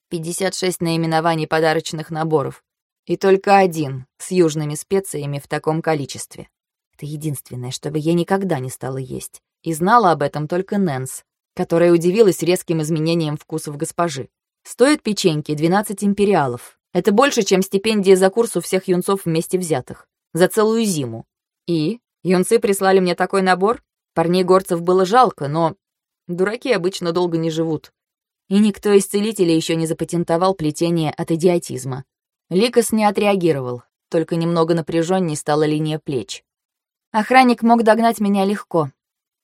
56 наименований подарочных наборов. И только один с южными специями в таком количестве. Это единственное, что бы я никогда не стала есть. И знала об этом только Нэнс, которая удивилась резким изменением вкусов госпожи. Стоит печеньки 12 империалов. Это больше, чем стипендия за курс у всех юнцов вместе взятых. За целую зиму. И юнцы прислали мне такой набор? Парней горцев было жалко, но дураки обычно долго не живут. И никто из целителей еще не запатентовал плетение от идиотизма. Ликос не отреагировал, только немного напряженней стала линия плеч. Охранник мог догнать меня легко.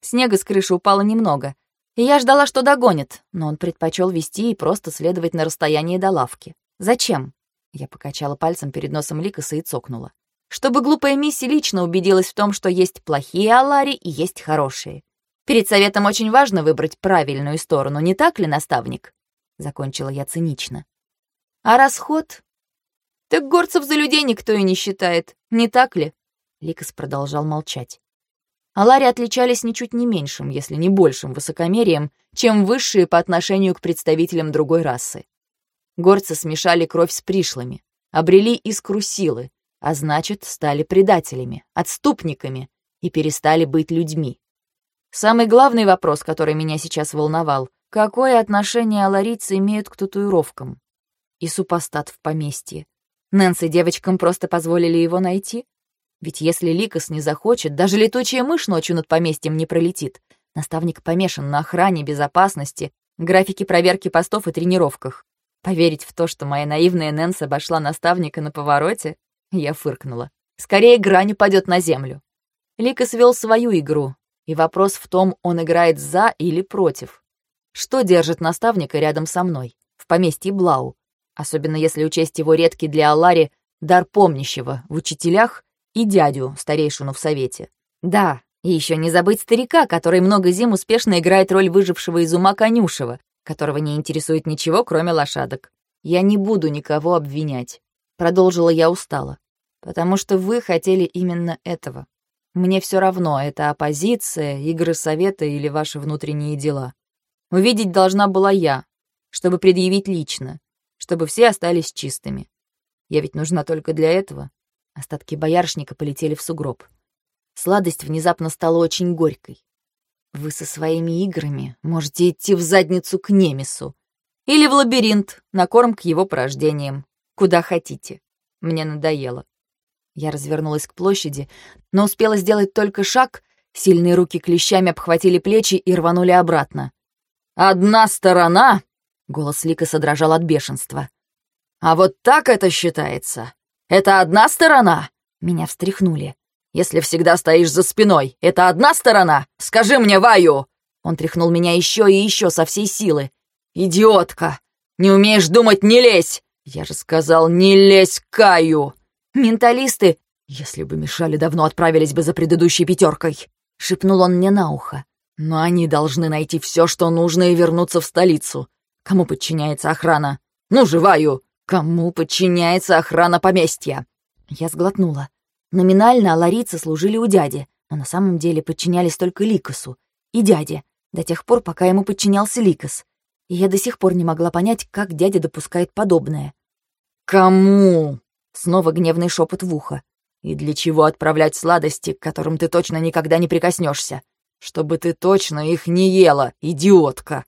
Снега с крыши упало немного, и я ждала, что догонит, но он предпочел вести и просто следовать на расстоянии до лавки. «Зачем?» Я покачала пальцем перед носом Ликоса и цокнула чтобы глупая Мисси лично убедилась в том, что есть плохие Алари и есть хорошие. Перед советом очень важно выбрать правильную сторону, не так ли, наставник? Закончила я цинично. А расход? Так горцев за людей никто и не считает, не так ли? Ликас продолжал молчать. Алари отличались ничуть не меньшим, если не большим высокомерием, чем высшие по отношению к представителям другой расы. Горцы смешали кровь с пришлыми, обрели искру силы, а значит, стали предателями, отступниками и перестали быть людьми. Самый главный вопрос, который меня сейчас волновал, какое отношение аларийцы имеют к татуировкам? И супостат в поместье. Нэнси девочкам просто позволили его найти? Ведь если Ликос не захочет, даже летучая мышь ночью над поместьем не пролетит. Наставник помешан на охране, безопасности, графике проверки постов и тренировках. Поверить в то, что моя наивная Нэнс обошла наставника на повороте? Я фыркнула. Скорее грань упадет на землю. Лика свел свою игру, и вопрос в том, он играет за или против. Что держит наставника рядом со мной, в поместье Блау, особенно если учесть его редкий для Аллари дар помнящего в учителях и дядю, старейшину в совете. Да, и еще не забыть старика, который много зим успешно играет роль выжившего из ума конюшева, которого не интересует ничего, кроме лошадок. Я не буду никого обвинять. Продолжила я устало. Потому что вы хотели именно этого. Мне все равно, это оппозиция, игры совета или ваши внутренние дела. Увидеть должна была я, чтобы предъявить лично, чтобы все остались чистыми. Я ведь нужна только для этого. Остатки боярышника полетели в сугроб. Сладость внезапно стала очень горькой. Вы со своими играми можете идти в задницу к Немесу. Или в лабиринт, на корм к его порождениям. Куда хотите. Мне надоело. Я развернулась к площади, но успела сделать только шаг, сильные руки клещами обхватили плечи и рванули обратно. «Одна сторона!» — голос Лика содрожал от бешенства. «А вот так это считается! Это одна сторона!» Меня встряхнули. «Если всегда стоишь за спиной, это одна сторона? Скажи мне, Ваю!» Он тряхнул меня еще и еще со всей силы. «Идиотка! Не умеешь думать, не лезь! Я же сказал, не лезь Каю!» «Менталисты!» «Если бы мешали, давно отправились бы за предыдущей пятеркой!» — шепнул он мне на ухо. «Но они должны найти все, что нужно, и вернуться в столицу. Кому подчиняется охрана? Ну, живаю! Кому подчиняется охрана поместья?» Я сглотнула. Номинально аларицы служили у дяди, но на самом деле подчинялись только Ликосу и дяде, до тех пор, пока ему подчинялся Ликос. И я до сих пор не могла понять, как дядя допускает подобное. «Кому?» Снова гневный шепот в ухо. «И для чего отправлять сладости, к которым ты точно никогда не прикоснешься? Чтобы ты точно их не ела, идиотка!»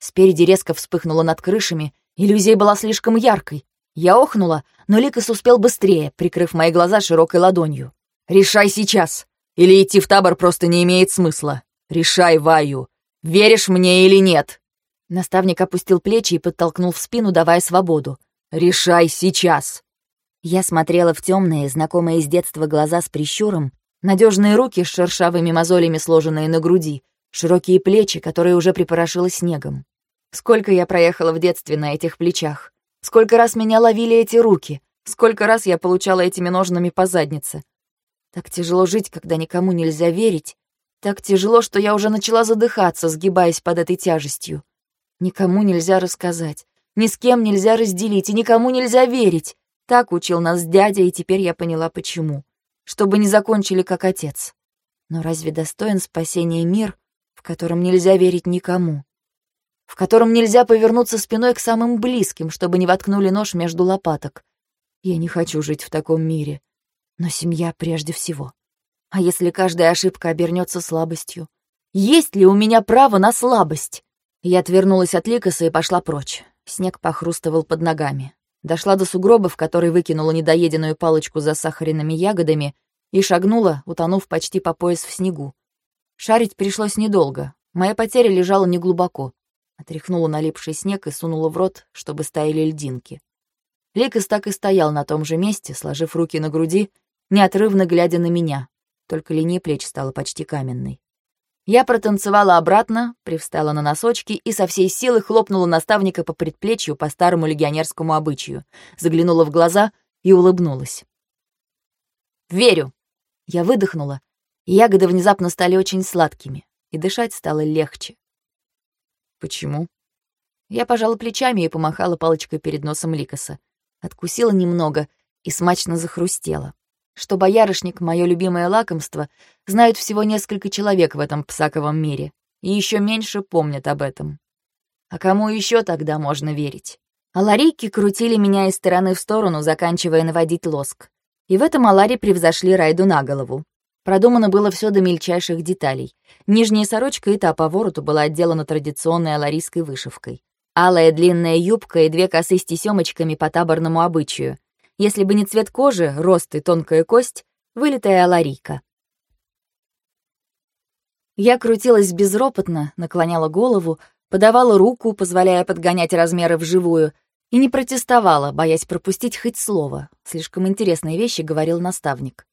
Спереди резко вспыхнуло над крышами, иллюзия была слишком яркой. Я охнула, но Ликос успел быстрее, прикрыв мои глаза широкой ладонью. «Решай сейчас! Или идти в табор просто не имеет смысла. Решай, Ваю! Веришь мне или нет?» Наставник опустил плечи и подтолкнул в спину, давая свободу. «Решай сейчас!» Я смотрела в темные, знакомые с детства глаза с прищуром, надежные руки с шершавыми мозолями, сложенные на груди, широкие плечи, которые уже припорошило снегом. Сколько я проехала в детстве на этих плечах. Сколько раз меня ловили эти руки. Сколько раз я получала этими ножнами по заднице. Так тяжело жить, когда никому нельзя верить. Так тяжело, что я уже начала задыхаться, сгибаясь под этой тяжестью. Никому нельзя рассказать, ни с кем нельзя разделить и никому нельзя верить. Так учил нас дядя, и теперь я поняла, почему. Чтобы не закончили как отец. Но разве достоин спасения мир, в котором нельзя верить никому? В котором нельзя повернуться спиной к самым близким, чтобы не воткнули нож между лопаток? Я не хочу жить в таком мире. Но семья прежде всего. А если каждая ошибка обернется слабостью? Есть ли у меня право на слабость? Я отвернулась от Ликоса и пошла прочь. Снег похрустывал под ногами. Дошла до сугроба, в который выкинула недоеденную палочку за сахарными ягодами, и шагнула, утонув почти по пояс в снегу. Шарить пришлось недолго. Моя потеря лежала неглубоко. Отряхнула налипший снег и сунула в рот, чтобы стаяли льдинки. Ликос так и стоял на том же месте, сложив руки на груди, неотрывно глядя на меня. Только линия плеч стала почти каменной. Я протанцевала обратно, привстала на носочки и со всей силы хлопнула наставника по предплечью по старому легионерскому обычаю, заглянула в глаза и улыбнулась. «Верю!» Я выдохнула, и ягоды внезапно стали очень сладкими, и дышать стало легче. «Почему?» Я пожала плечами и помахала палочкой перед носом Ликоса, откусила немного и смачно захрустела что боярышник — мое любимое лакомство, знают всего несколько человек в этом псаковом мире, и еще меньше помнят об этом. А кому еще тогда можно верить? Аларийки крутили меня из стороны в сторону, заканчивая наводить лоск. И в этом Аларе превзошли Райду на голову. Продумано было все до мельчайших деталей. Нижняя сорочка и та по вороту была отделана традиционной аларийской вышивкой. Алая длинная юбка и две косы с тесемочками по таборному обычаю. Если бы не цвет кожи, рост и тонкая кость, вылитая аларийка. Я крутилась безропотно, наклоняла голову, подавала руку, позволяя подгонять размеры вживую, и не протестовала, боясь пропустить хоть слово. Слишком интересные вещи говорил наставник.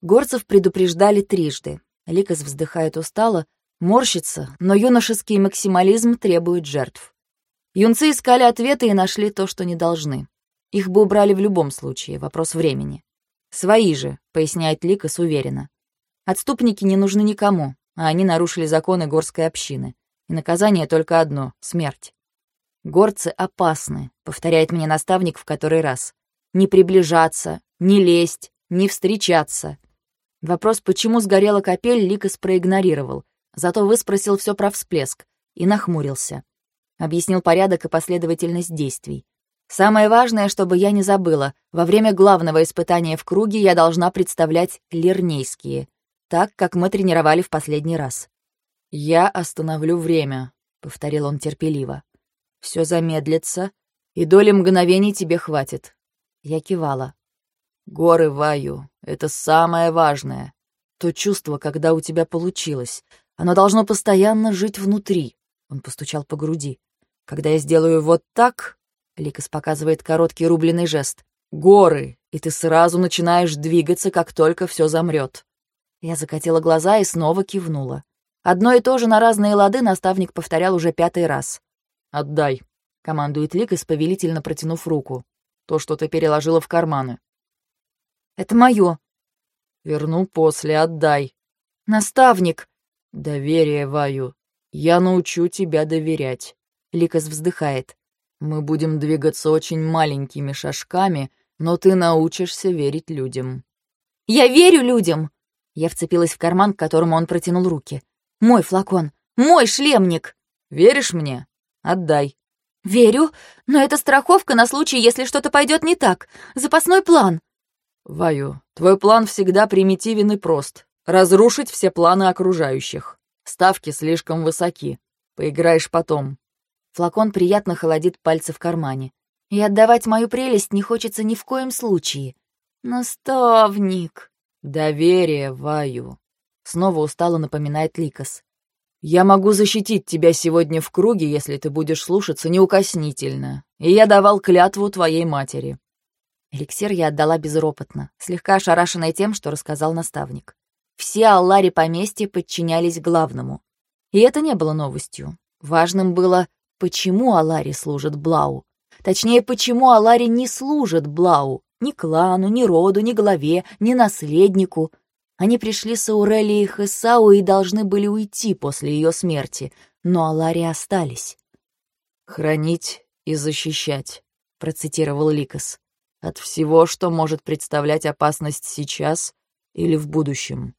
Горцев предупреждали трижды. Ликос вздыхает устало, морщится, но юношеский максимализм требует жертв. Юнцы искали ответы и нашли то, что не должны. Их бы убрали в любом случае, вопрос времени. Свои же, поясняет Ликас уверенно. Отступники не нужны никому, а они нарушили законы горской общины. И наказание только одно — смерть. Горцы опасны, повторяет мне наставник в который раз. Не приближаться, не лезть, не встречаться. Вопрос, почему сгорела капель, Ликас проигнорировал, зато выспросил все про всплеск и нахмурился. Объяснил порядок и последовательность действий. Самое важное, чтобы я не забыла, во время главного испытания в круге я должна представлять лирнейские, так, как мы тренировали в последний раз. «Я остановлю время», — повторил он терпеливо. Все замедлится, и доли мгновений тебе хватит». Я кивала. Горы Ваю — это самое важное. То чувство, когда у тебя получилось. Оно должно постоянно жить внутри. Он постучал по груди. Когда я сделаю вот так, Ликас показывает короткий рубленый жест. Горы, и ты сразу начинаешь двигаться, как только все замрет. Я закатила глаза и снова кивнула. Одно и то же на разные лады наставник повторял уже пятый раз. «Отдай», — командует Ликас, повелительно протянув руку. «То, что ты переложила в карманы». «Это мое». «Верну после, отдай». «Наставник». «Доверие, Ваю. Я научу тебя доверять». Ликас вздыхает. «Мы будем двигаться очень маленькими шажками, но ты научишься верить людям». «Я верю людям!» Я вцепилась в карман, к которому он протянул руки. «Мой флакон! Мой шлемник!» «Веришь мне? Отдай». «Верю, но это страховка на случай, если что-то пойдет не так. Запасной план». «Ваю, твой план всегда примитивен и прост. Разрушить все планы окружающих. Ставки слишком высоки. Поиграешь потом». Флакон приятно холодит пальцы в кармане. И отдавать мою прелесть не хочется ни в коем случае. Наставник. Доверие, Ваю. Снова устало напоминает Ликас. Я могу защитить тебя сегодня в круге, если ты будешь слушаться неукоснительно. И я давал клятву твоей матери. Эликсир я отдала безропотно, слегка ошарашенная тем, что рассказал наставник. Все Аллари поместья подчинялись главному. И это не было новостью. Важным было, почему Алари служит Блау. Точнее, почему Алари не служит Блау, ни клану, ни роду, ни главе, ни наследнику. Они пришли с Аурелией Хесау и должны были уйти после ее смерти, но Алари остались. «Хранить и защищать», — процитировал Ликас, «от всего, что может представлять опасность сейчас или в будущем».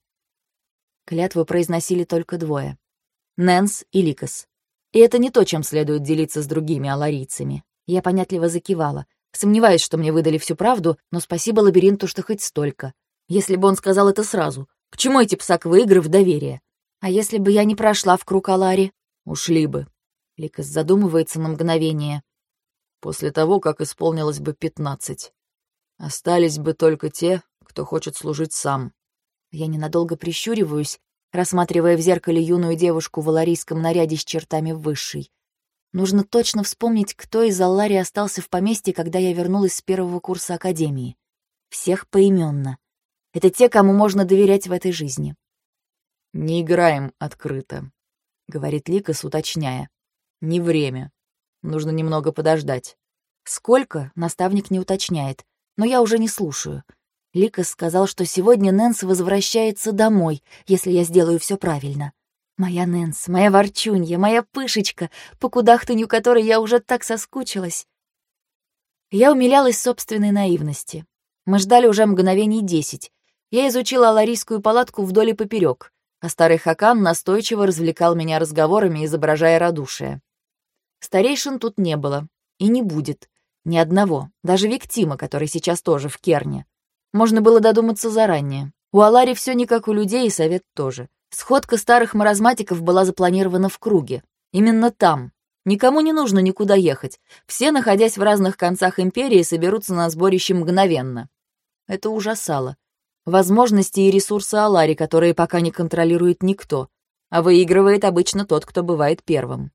Клятву произносили только двое — Нэнс и Ликас. И это не то, чем следует делиться с другими аларийцами. Я понятливо закивала. Сомневаюсь, что мне выдали всю правду, но спасибо лабиринту, что хоть столько. Если бы он сказал это сразу, к чему эти псаковые игры в доверие? А если бы я не прошла в круг Алари? Ушли бы. Ликас задумывается на мгновение. После того, как исполнилось бы пятнадцать. Остались бы только те, кто хочет служить сам. Я ненадолго прищуриваюсь, рассматривая в зеркале юную девушку в аларийском наряде с чертами высшей. Нужно точно вспомнить, кто из Аллари остался в поместье, когда я вернулась с первого курса Академии. Всех поименно. Это те, кому можно доверять в этой жизни. «Не играем открыто», — говорит Ликас, уточняя. «Не время. Нужно немного подождать». «Сколько?» — наставник не уточняет, но я уже не слушаю. Ликас сказал, что сегодня Нэнс возвращается домой, если я сделаю все правильно. Моя Нэнс, моя ворчунья, моя пышечка, по кудахтанью которой я уже так соскучилась. Я умилялась собственной наивности. Мы ждали уже мгновений десять. Я изучила аларийскую палатку вдоль и поперек, а старый Хакан настойчиво развлекал меня разговорами, изображая радушие. Старейшин тут не было. И не будет. Ни одного. Даже Виктима, который сейчас тоже в Керне. Можно было додуматься заранее. У Алари все не как у людей, и совет тоже. Сходка старых маразматиков была запланирована в круге. Именно там. Никому не нужно никуда ехать. Все, находясь в разных концах империи, соберутся на сборище мгновенно. Это ужасало. Возможности и ресурсы Алари, которые пока не контролирует никто, а выигрывает обычно тот, кто бывает первым.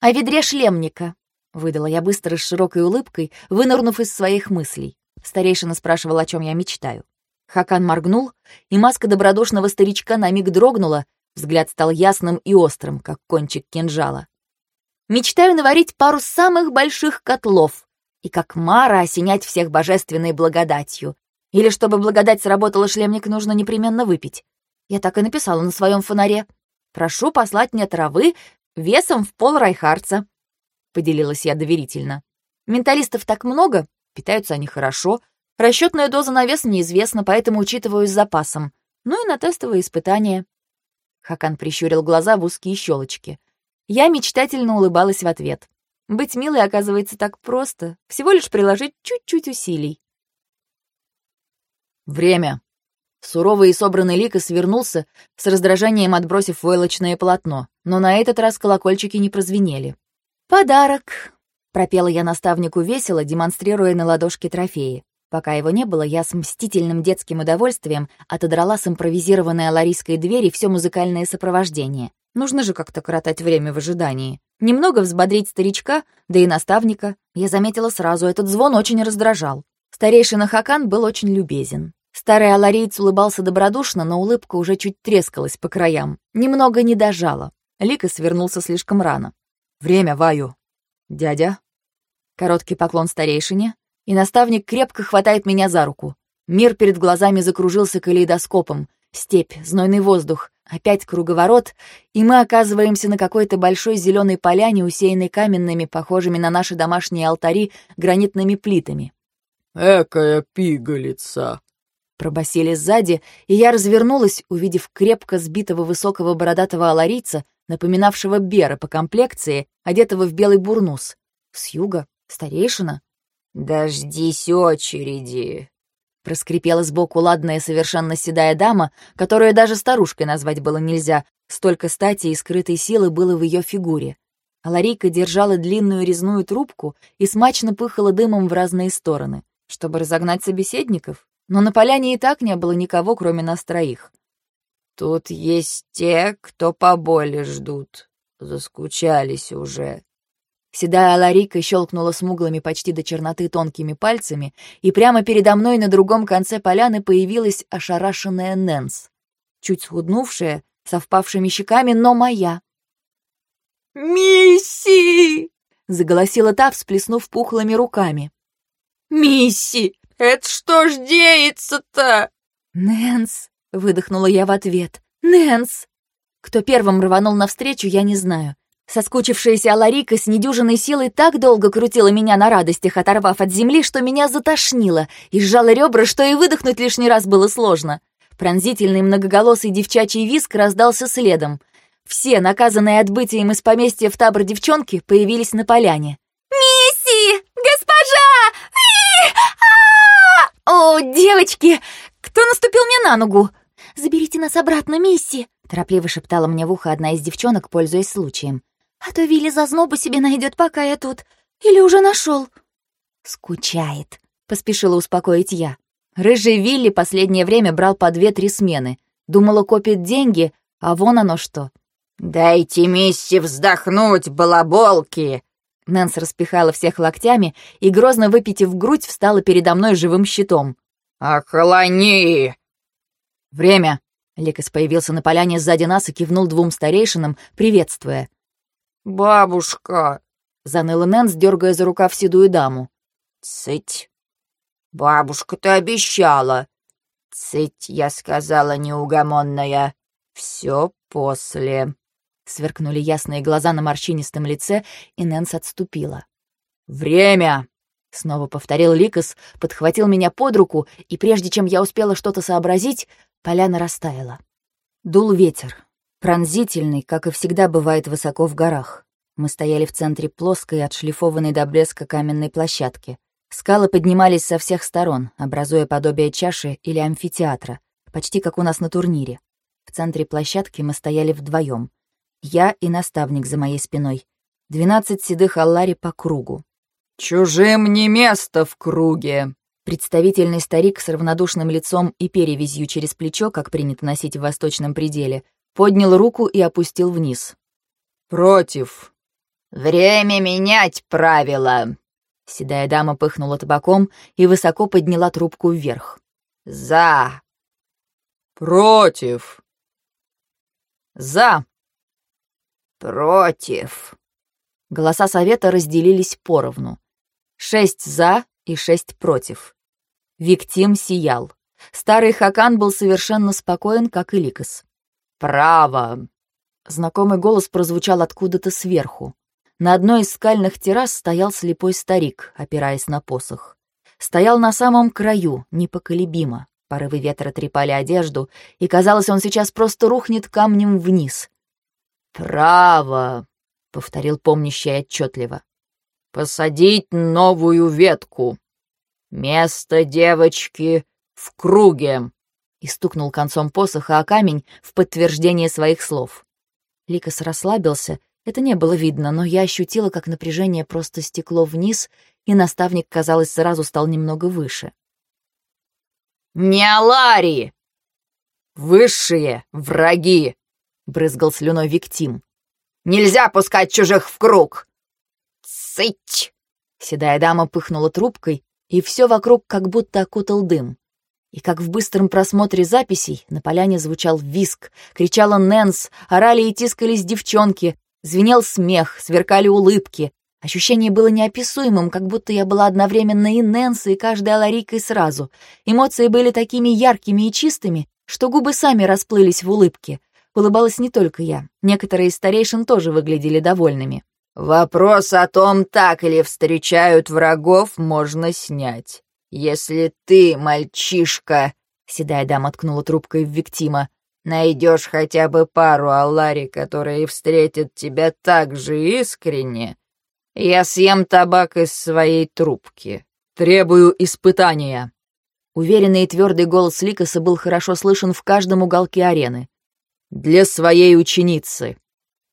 «О ведре шлемника», — выдала я быстро с широкой улыбкой, вынырнув из своих мыслей. Старейшина спрашивал, о чем я мечтаю. Хакан моргнул, и маска добродушного старичка на миг дрогнула, взгляд стал ясным и острым, как кончик кинжала. «Мечтаю наварить пару самых больших котлов и как Мара осенять всех божественной благодатью. Или чтобы благодать сработала, шлемник нужно непременно выпить. Я так и написала на своем фонаре. Прошу послать мне травы весом в пол райхарца», — поделилась я доверительно. «Менталистов так много, питаются они хорошо, Расчетная доза на вес неизвестна, поэтому учитываю с запасом. Ну и на тестовые испытания. Хакан прищурил глаза в узкие щелочки. Я мечтательно улыбалась в ответ. Быть милой оказывается так просто, всего лишь приложить чуть-чуть усилий. Время. Суровый и собранный Лика свернулся, с раздражением отбросив войлочное полотно, но на этот раз колокольчики не прозвенели. «Подарок!» — пропела я наставнику весело, демонстрируя на ладошке трофеи. Пока его не было, я с мстительным детским удовольствием отодрала с импровизированной аларийской двери все музыкальное сопровождение. Нужно же как-то коротать время в ожидании. Немного взбодрить старичка, да и наставника. Я заметила сразу, этот звон очень раздражал. Старейшина Хакан был очень любезен. Старый алариец улыбался добродушно, но улыбка уже чуть трескалась по краям. Немного не дожала. Лика свернулся слишком рано. «Время, Ваю!» «Дядя?» Короткий поклон старейшине, и наставник крепко хватает меня за руку. Мир перед глазами закружился калейдоскопом. Степь, знойный воздух, опять круговорот, и мы оказываемся на какой-то большой зеленой поляне, усеянной каменными, похожими на наши домашние алтари, гранитными плитами. «Экая пигалица!» Пробасили сзади, и я развернулась, увидев крепко сбитого высокого бородатого аларийца, напоминавшего Бера по комплекции, одетого в белый бурнус. С юга? Старейшина? «Дождись очереди!» Проскрипела сбоку ладная совершенно седая дама, которую даже старушкой назвать было нельзя, столько стати и скрытой силы было в ее фигуре. Аларийка держала длинную резную трубку и смачно пыхала дымом в разные стороны, чтобы разогнать собеседников. Но на поляне и так не было никого, кроме нас троих. «Тут есть те, кто поболе ждут. Заскучались уже», Седая Аларика щелкнула смуглыми почти до черноты тонкими пальцами, и прямо передо мной на другом конце поляны появилась ошарашенная Нэнс. Чуть схуднувшая, со впавшими щеками, но моя. «Мисси!» — заголосила та, всплеснув пухлыми руками. «Мисси, это что ж деется-то?» «Нэнс!» — выдохнула я в ответ. «Нэнс!» Кто первым рванул навстречу, я не знаю. Соскучившаяся Аларика с недюжиной силой так долго крутила меня на радостях, оторвав от земли, что меня затошнило, и сжала ребра, что и выдохнуть лишний раз было сложно. Пронзительный многоголосый девчачий виск раздался следом. Все, наказанные отбытием из поместья в табор девчонки, появились на поляне. «Мисси! Госпожа! О, девочки! Кто наступил мне на ногу? Заберите нас обратно, Мисси!» Торопливо шептала мне в ухо одна из девчонок, пользуясь случаем. А то Вилли зазнобу себе найдет, пока я тут. Или уже нашел. Скучает, поспешила успокоить я. Рыжий Вилли последнее время брал по две-три смены. Думала, копит деньги, а вон оно что. «Дайте Мисси вздохнуть, балаболки!» Нэнс распихала всех локтями и, грозно выпитив грудь, встала передо мной живым щитом. «Охолони!» «Время!» Ликас появился на поляне сзади нас и кивнул двум старейшинам, приветствуя. «Бабушка!» — заныла Нэнс, дергая за рукав седую даму. «Цыть! Бабушка, ты обещала!» «Цыть, я сказала, неугомонная. Все после!» Сверкнули ясные глаза на морщинистом лице, и Нэнс отступила. «Время!» — снова повторил Ликас, подхватил меня под руку, и прежде чем я успела что-то сообразить, поляна растаяла. Дул ветер, Пронзительный, как и всегда бывает высоко в горах. Мы стояли в центре плоской, отшлифованной до блеска каменной площадки. Скалы поднимались со всех сторон, образуя подобие чаши или амфитеатра, почти как у нас на турнире. В центре площадки мы стояли вдвоем. Я и наставник за моей спиной. Двенадцать седых аллари по кругу. «Чужим не место в круге!» Представительный старик с равнодушным лицом и перевязью через плечо, как принято носить в восточном пределе, поднял руку и опустил вниз. «Против». «Время менять правила». Седая дама пыхнула табаком и высоко подняла трубку вверх. «За». «Против». «За». «Против». Голоса совета разделились поровну. Шесть «за» и шесть «против». Виктим сиял. Старый Хакан был совершенно спокоен, как и Ликос. «Право!» Знакомый голос прозвучал откуда-то сверху. На одной из скальных террас стоял слепой старик, опираясь на посох. Стоял на самом краю, непоколебимо. Порывы ветра трепали одежду, и казалось, он сейчас просто рухнет камнем вниз. «Право!» — повторил помнящий отчетливо. «Посадить новую ветку. Место девочки в круге» и стукнул концом посоха о камень в подтверждение своих слов. Ликос расслабился, это не было видно, но я ощутила, как напряжение просто стекло вниз, и наставник, казалось, сразу стал немного выше. Не Алари! Высшие враги!» — брызгал слюной Виктим. «Нельзя пускать чужих в круг!» «Цыть!» Седая дама пыхнула трубкой, и все вокруг как будто окутал дым. И как в быстром просмотре записей на поляне звучал виск, кричала Нэнс, орали и тискались девчонки, звенел смех, сверкали улыбки. Ощущение было неописуемым, как будто я была одновременно и Нэнс, и каждой аларикой сразу. Эмоции были такими яркими и чистыми, что губы сами расплылись в улыбке. Улыбалась не только я, некоторые из старейшин тоже выглядели довольными. Вопрос о том, так ли встречают врагов, можно снять. Если ты, мальчишка, седая дама ткнула трубкой в Виктима, найдешь хотя бы пару Аллари, которые встретят тебя так же искренне, я съем табак из своей трубки. Требую испытания. Уверенный и твердый голос Ликаса был хорошо слышен в каждом уголке арены. Для своей ученицы.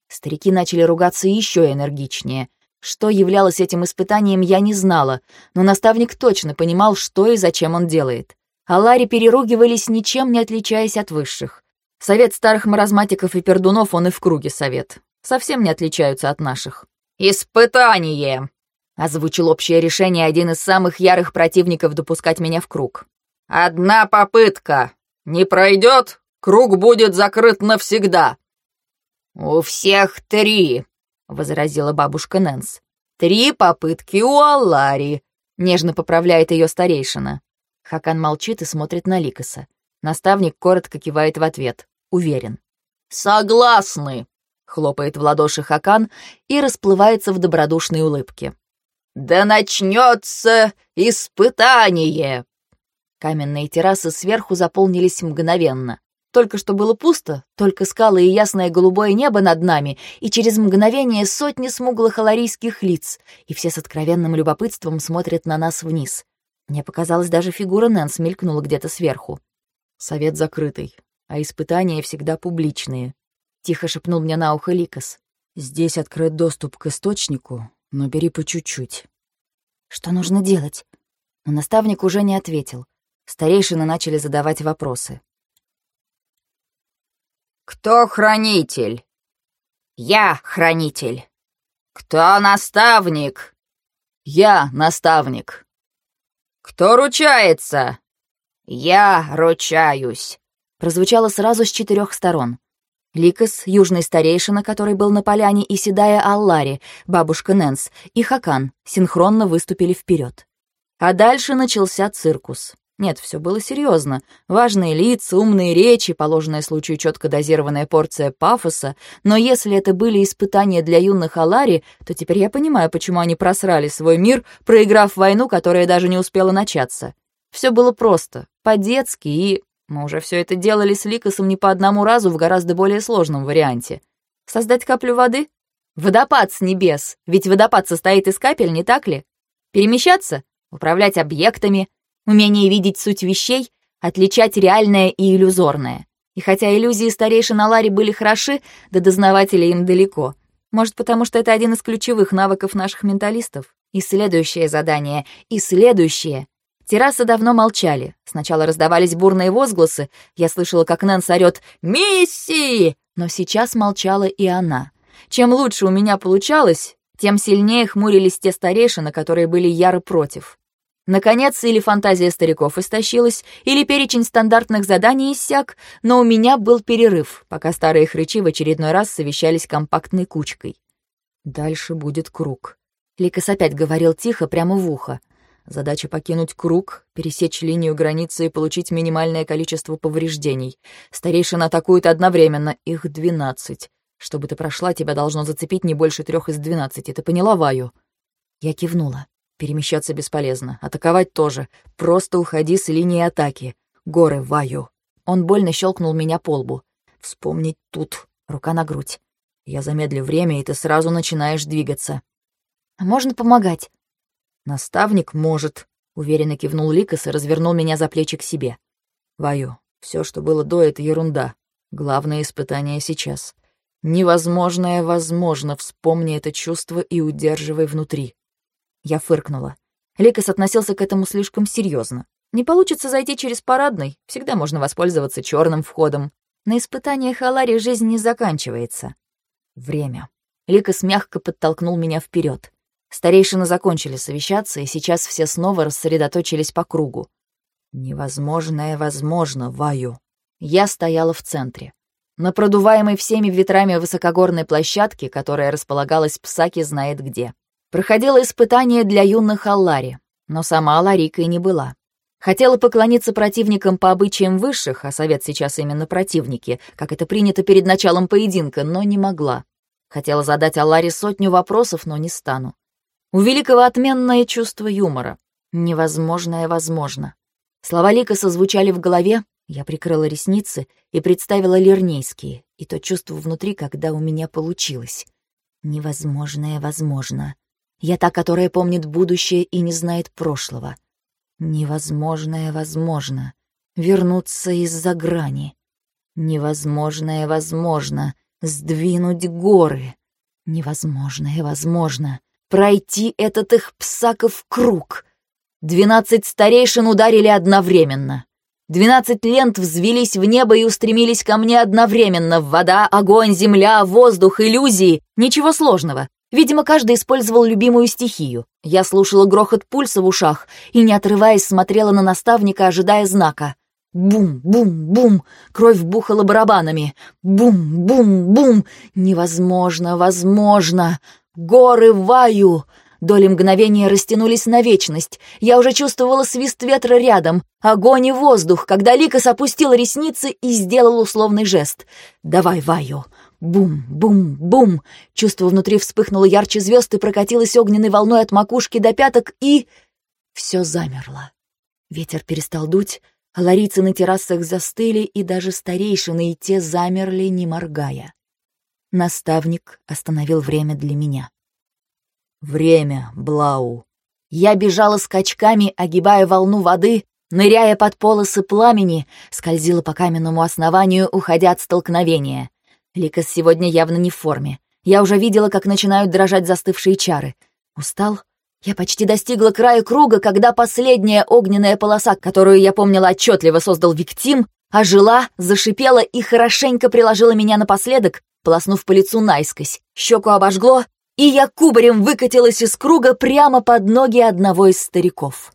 Старики начали ругаться еще энергичнее. Что являлось этим испытанием, я не знала, но наставник точно понимал, что и зачем он делает. А Ларри переругивались, ничем не отличаясь от высших. Совет старых маразматиков и пердунов он и в круге совет. Совсем не отличаются от наших. «Испытание!» — озвучил общее решение один из самых ярых противников допускать меня в круг. «Одна попытка! Не пройдет, круг будет закрыт навсегда!» «У всех три», — возразила бабушка Нэнс. «Три попытки у Аллари», — нежно поправляет ее старейшина. Хакан молчит и смотрит на Ликаса. Наставник коротко кивает в ответ. Уверен. «Согласны», — хлопает в ладоши Хакан и расплывается в добродушной улыбке. «Да начнется испытание!» Каменные террасы сверху заполнились мгновенно. Только что было пусто, только скалы и ясное голубое небо над нами, и через мгновение сотни смуглых аларийских лиц, и все с откровенным любопытством смотрят на нас вниз. Мне показалось, даже фигура Нэнс мелькнула где-то сверху. Совет закрытый, а испытания всегда публичные. Тихо шепнул мне на ухо Ликас. Здесь открыт доступ к источнику, но бери по чуть-чуть. Что нужно делать? Но наставник уже не ответил. Старейшины начали задавать вопросы. «Кто хранитель?» «Я хранитель». «Кто наставник?» «Я наставник». «Кто ручается?» «Я ручаюсь», — прозвучало сразу с четырех сторон. Ликас, южный старейшина, который был на поляне, и седая Аллари, бабушка Нэнс, и Хакан синхронно выступили вперед. А дальше начался циркус. Нет, все было серьезно. Важные лица, умные речи, положенная случаю четко дозированная порция пафоса. Но если это были испытания для юных Алари, то теперь я понимаю, почему они просрали свой мир, проиграв войну, которая даже не успела начаться. Все было просто, по-детски, и мы уже все это делали с Ликосом не по одному разу в гораздо более сложном варианте. Создать каплю воды? Водопад с небес, ведь водопад состоит из капель, не так ли? Перемещаться? Управлять объектами? Умение видеть суть вещей, отличать реальное и иллюзорное. И хотя иллюзии старейшин Алари были хороши, до дознавателя им далеко. Может, потому что это один из ключевых навыков наших менталистов? И следующее задание, и следующее. Террасы давно молчали. Сначала раздавались бурные возгласы. Я слышала, как Нэнс орёт «Мисси!», но сейчас молчала и она. Чем лучше у меня получалось, тем сильнее хмурились те старейшины, которые были яры против. Наконец, или фантазия стариков истощилась, или перечень стандартных заданий иссяк, но у меня был перерыв, пока старые хрычи в очередной раз совещались компактной кучкой. Дальше будет круг. Ликас опять говорил тихо, прямо в ухо. Задача покинуть круг, пересечь линию границы и получить минимальное количество повреждений. Старейшины атакуют одновременно, их двенадцать. Чтобы ты прошла, тебя должно зацепить не больше трех из двенадцати. Ты поняла, Ваю? Я кивнула. Перемещаться бесполезно. Атаковать тоже. Просто уходи с линии атаки. Горы, Ваю. Он больно щелкнул меня по лбу. Вспомнить тут. Рука на грудь. Я замедлю время, и ты сразу начинаешь двигаться. А можно помогать? Наставник может. Уверенно кивнул Ликас и развернул меня за плечи к себе. Ваю, все, что было до, это ерунда. Главное испытание сейчас. Невозможное возможно. Вспомни это чувство и удерживай внутри. Я фыркнула. Ликас относился к этому слишком серьезно. Не получится зайти через парадный, всегда можно воспользоваться черным входом. На испытаниях Алари жизнь не заканчивается. Время. Ликас мягко подтолкнул меня вперед. Старейшины закончили совещаться, и сейчас все снова рассредоточились по кругу. Невозможное возможно, Ваю. Я стояла в центре. На продуваемой всеми ветрами высокогорной площадке, которая располагалась Псаки знает где. Проходило испытание для юных Аллари, но сама Аларика и не была. Хотела поклониться противникам по обычаям высших, а совет сейчас именно противники, как это принято перед началом поединка, но не могла. Хотела задать Алларе сотню вопросов, но не стану. У Великого отменное чувство юмора. Невозможное возможно. Слова Лика созвучали в голове, я прикрыла ресницы и представила лирнейские, и то чувство внутри, когда у меня получилось. Невозможное возможно. Я та, которая помнит будущее и не знает прошлого. Невозможное возможно. Вернуться из-за грани. Невозможное возможно. Сдвинуть горы. Невозможное возможно. Пройти этот их псаков круг. Двенадцать старейшин ударили одновременно. Двенадцать лент взвелись в небо и устремились ко мне одновременно. Вода, огонь, земля, воздух, иллюзии. Ничего сложного. Видимо, каждый использовал любимую стихию. Я слушала грохот пульса в ушах и, не отрываясь, смотрела на наставника, ожидая знака. Бум-бум-бум! Кровь бухала барабанами. Бум-бум-бум! Невозможно, возможно! Горы ваю! Доли мгновения растянулись на вечность. Я уже чувствовала свист ветра рядом, огонь и воздух, когда Ликас опустил ресницы и сделал условный жест. «Давай, Ваю!» Бум, бум, бум! Чувство внутри вспыхнуло ярче звезд и прокатилось огненной волной от макушки до пяток, и... Все замерло. Ветер перестал дуть, а ларицы на террасах застыли, и даже старейшины и те замерли, не моргая. Наставник остановил время для меня. Время, Блау. Я бежала скачками, огибая волну воды, ныряя под полосы пламени, скользила по каменному основанию, уходя от столкновения. Ликас сегодня явно не в форме. Я уже видела, как начинают дрожать застывшие чары. Устал? Я почти достигла края круга, когда последняя огненная полоса, которую я помнила отчетливо создал Виктим, ожила, зашипела и хорошенько приложила меня напоследок, полоснув по лицу наискось. Щеку обожгло, и я кубарем выкатилась из круга прямо под ноги одного из стариков.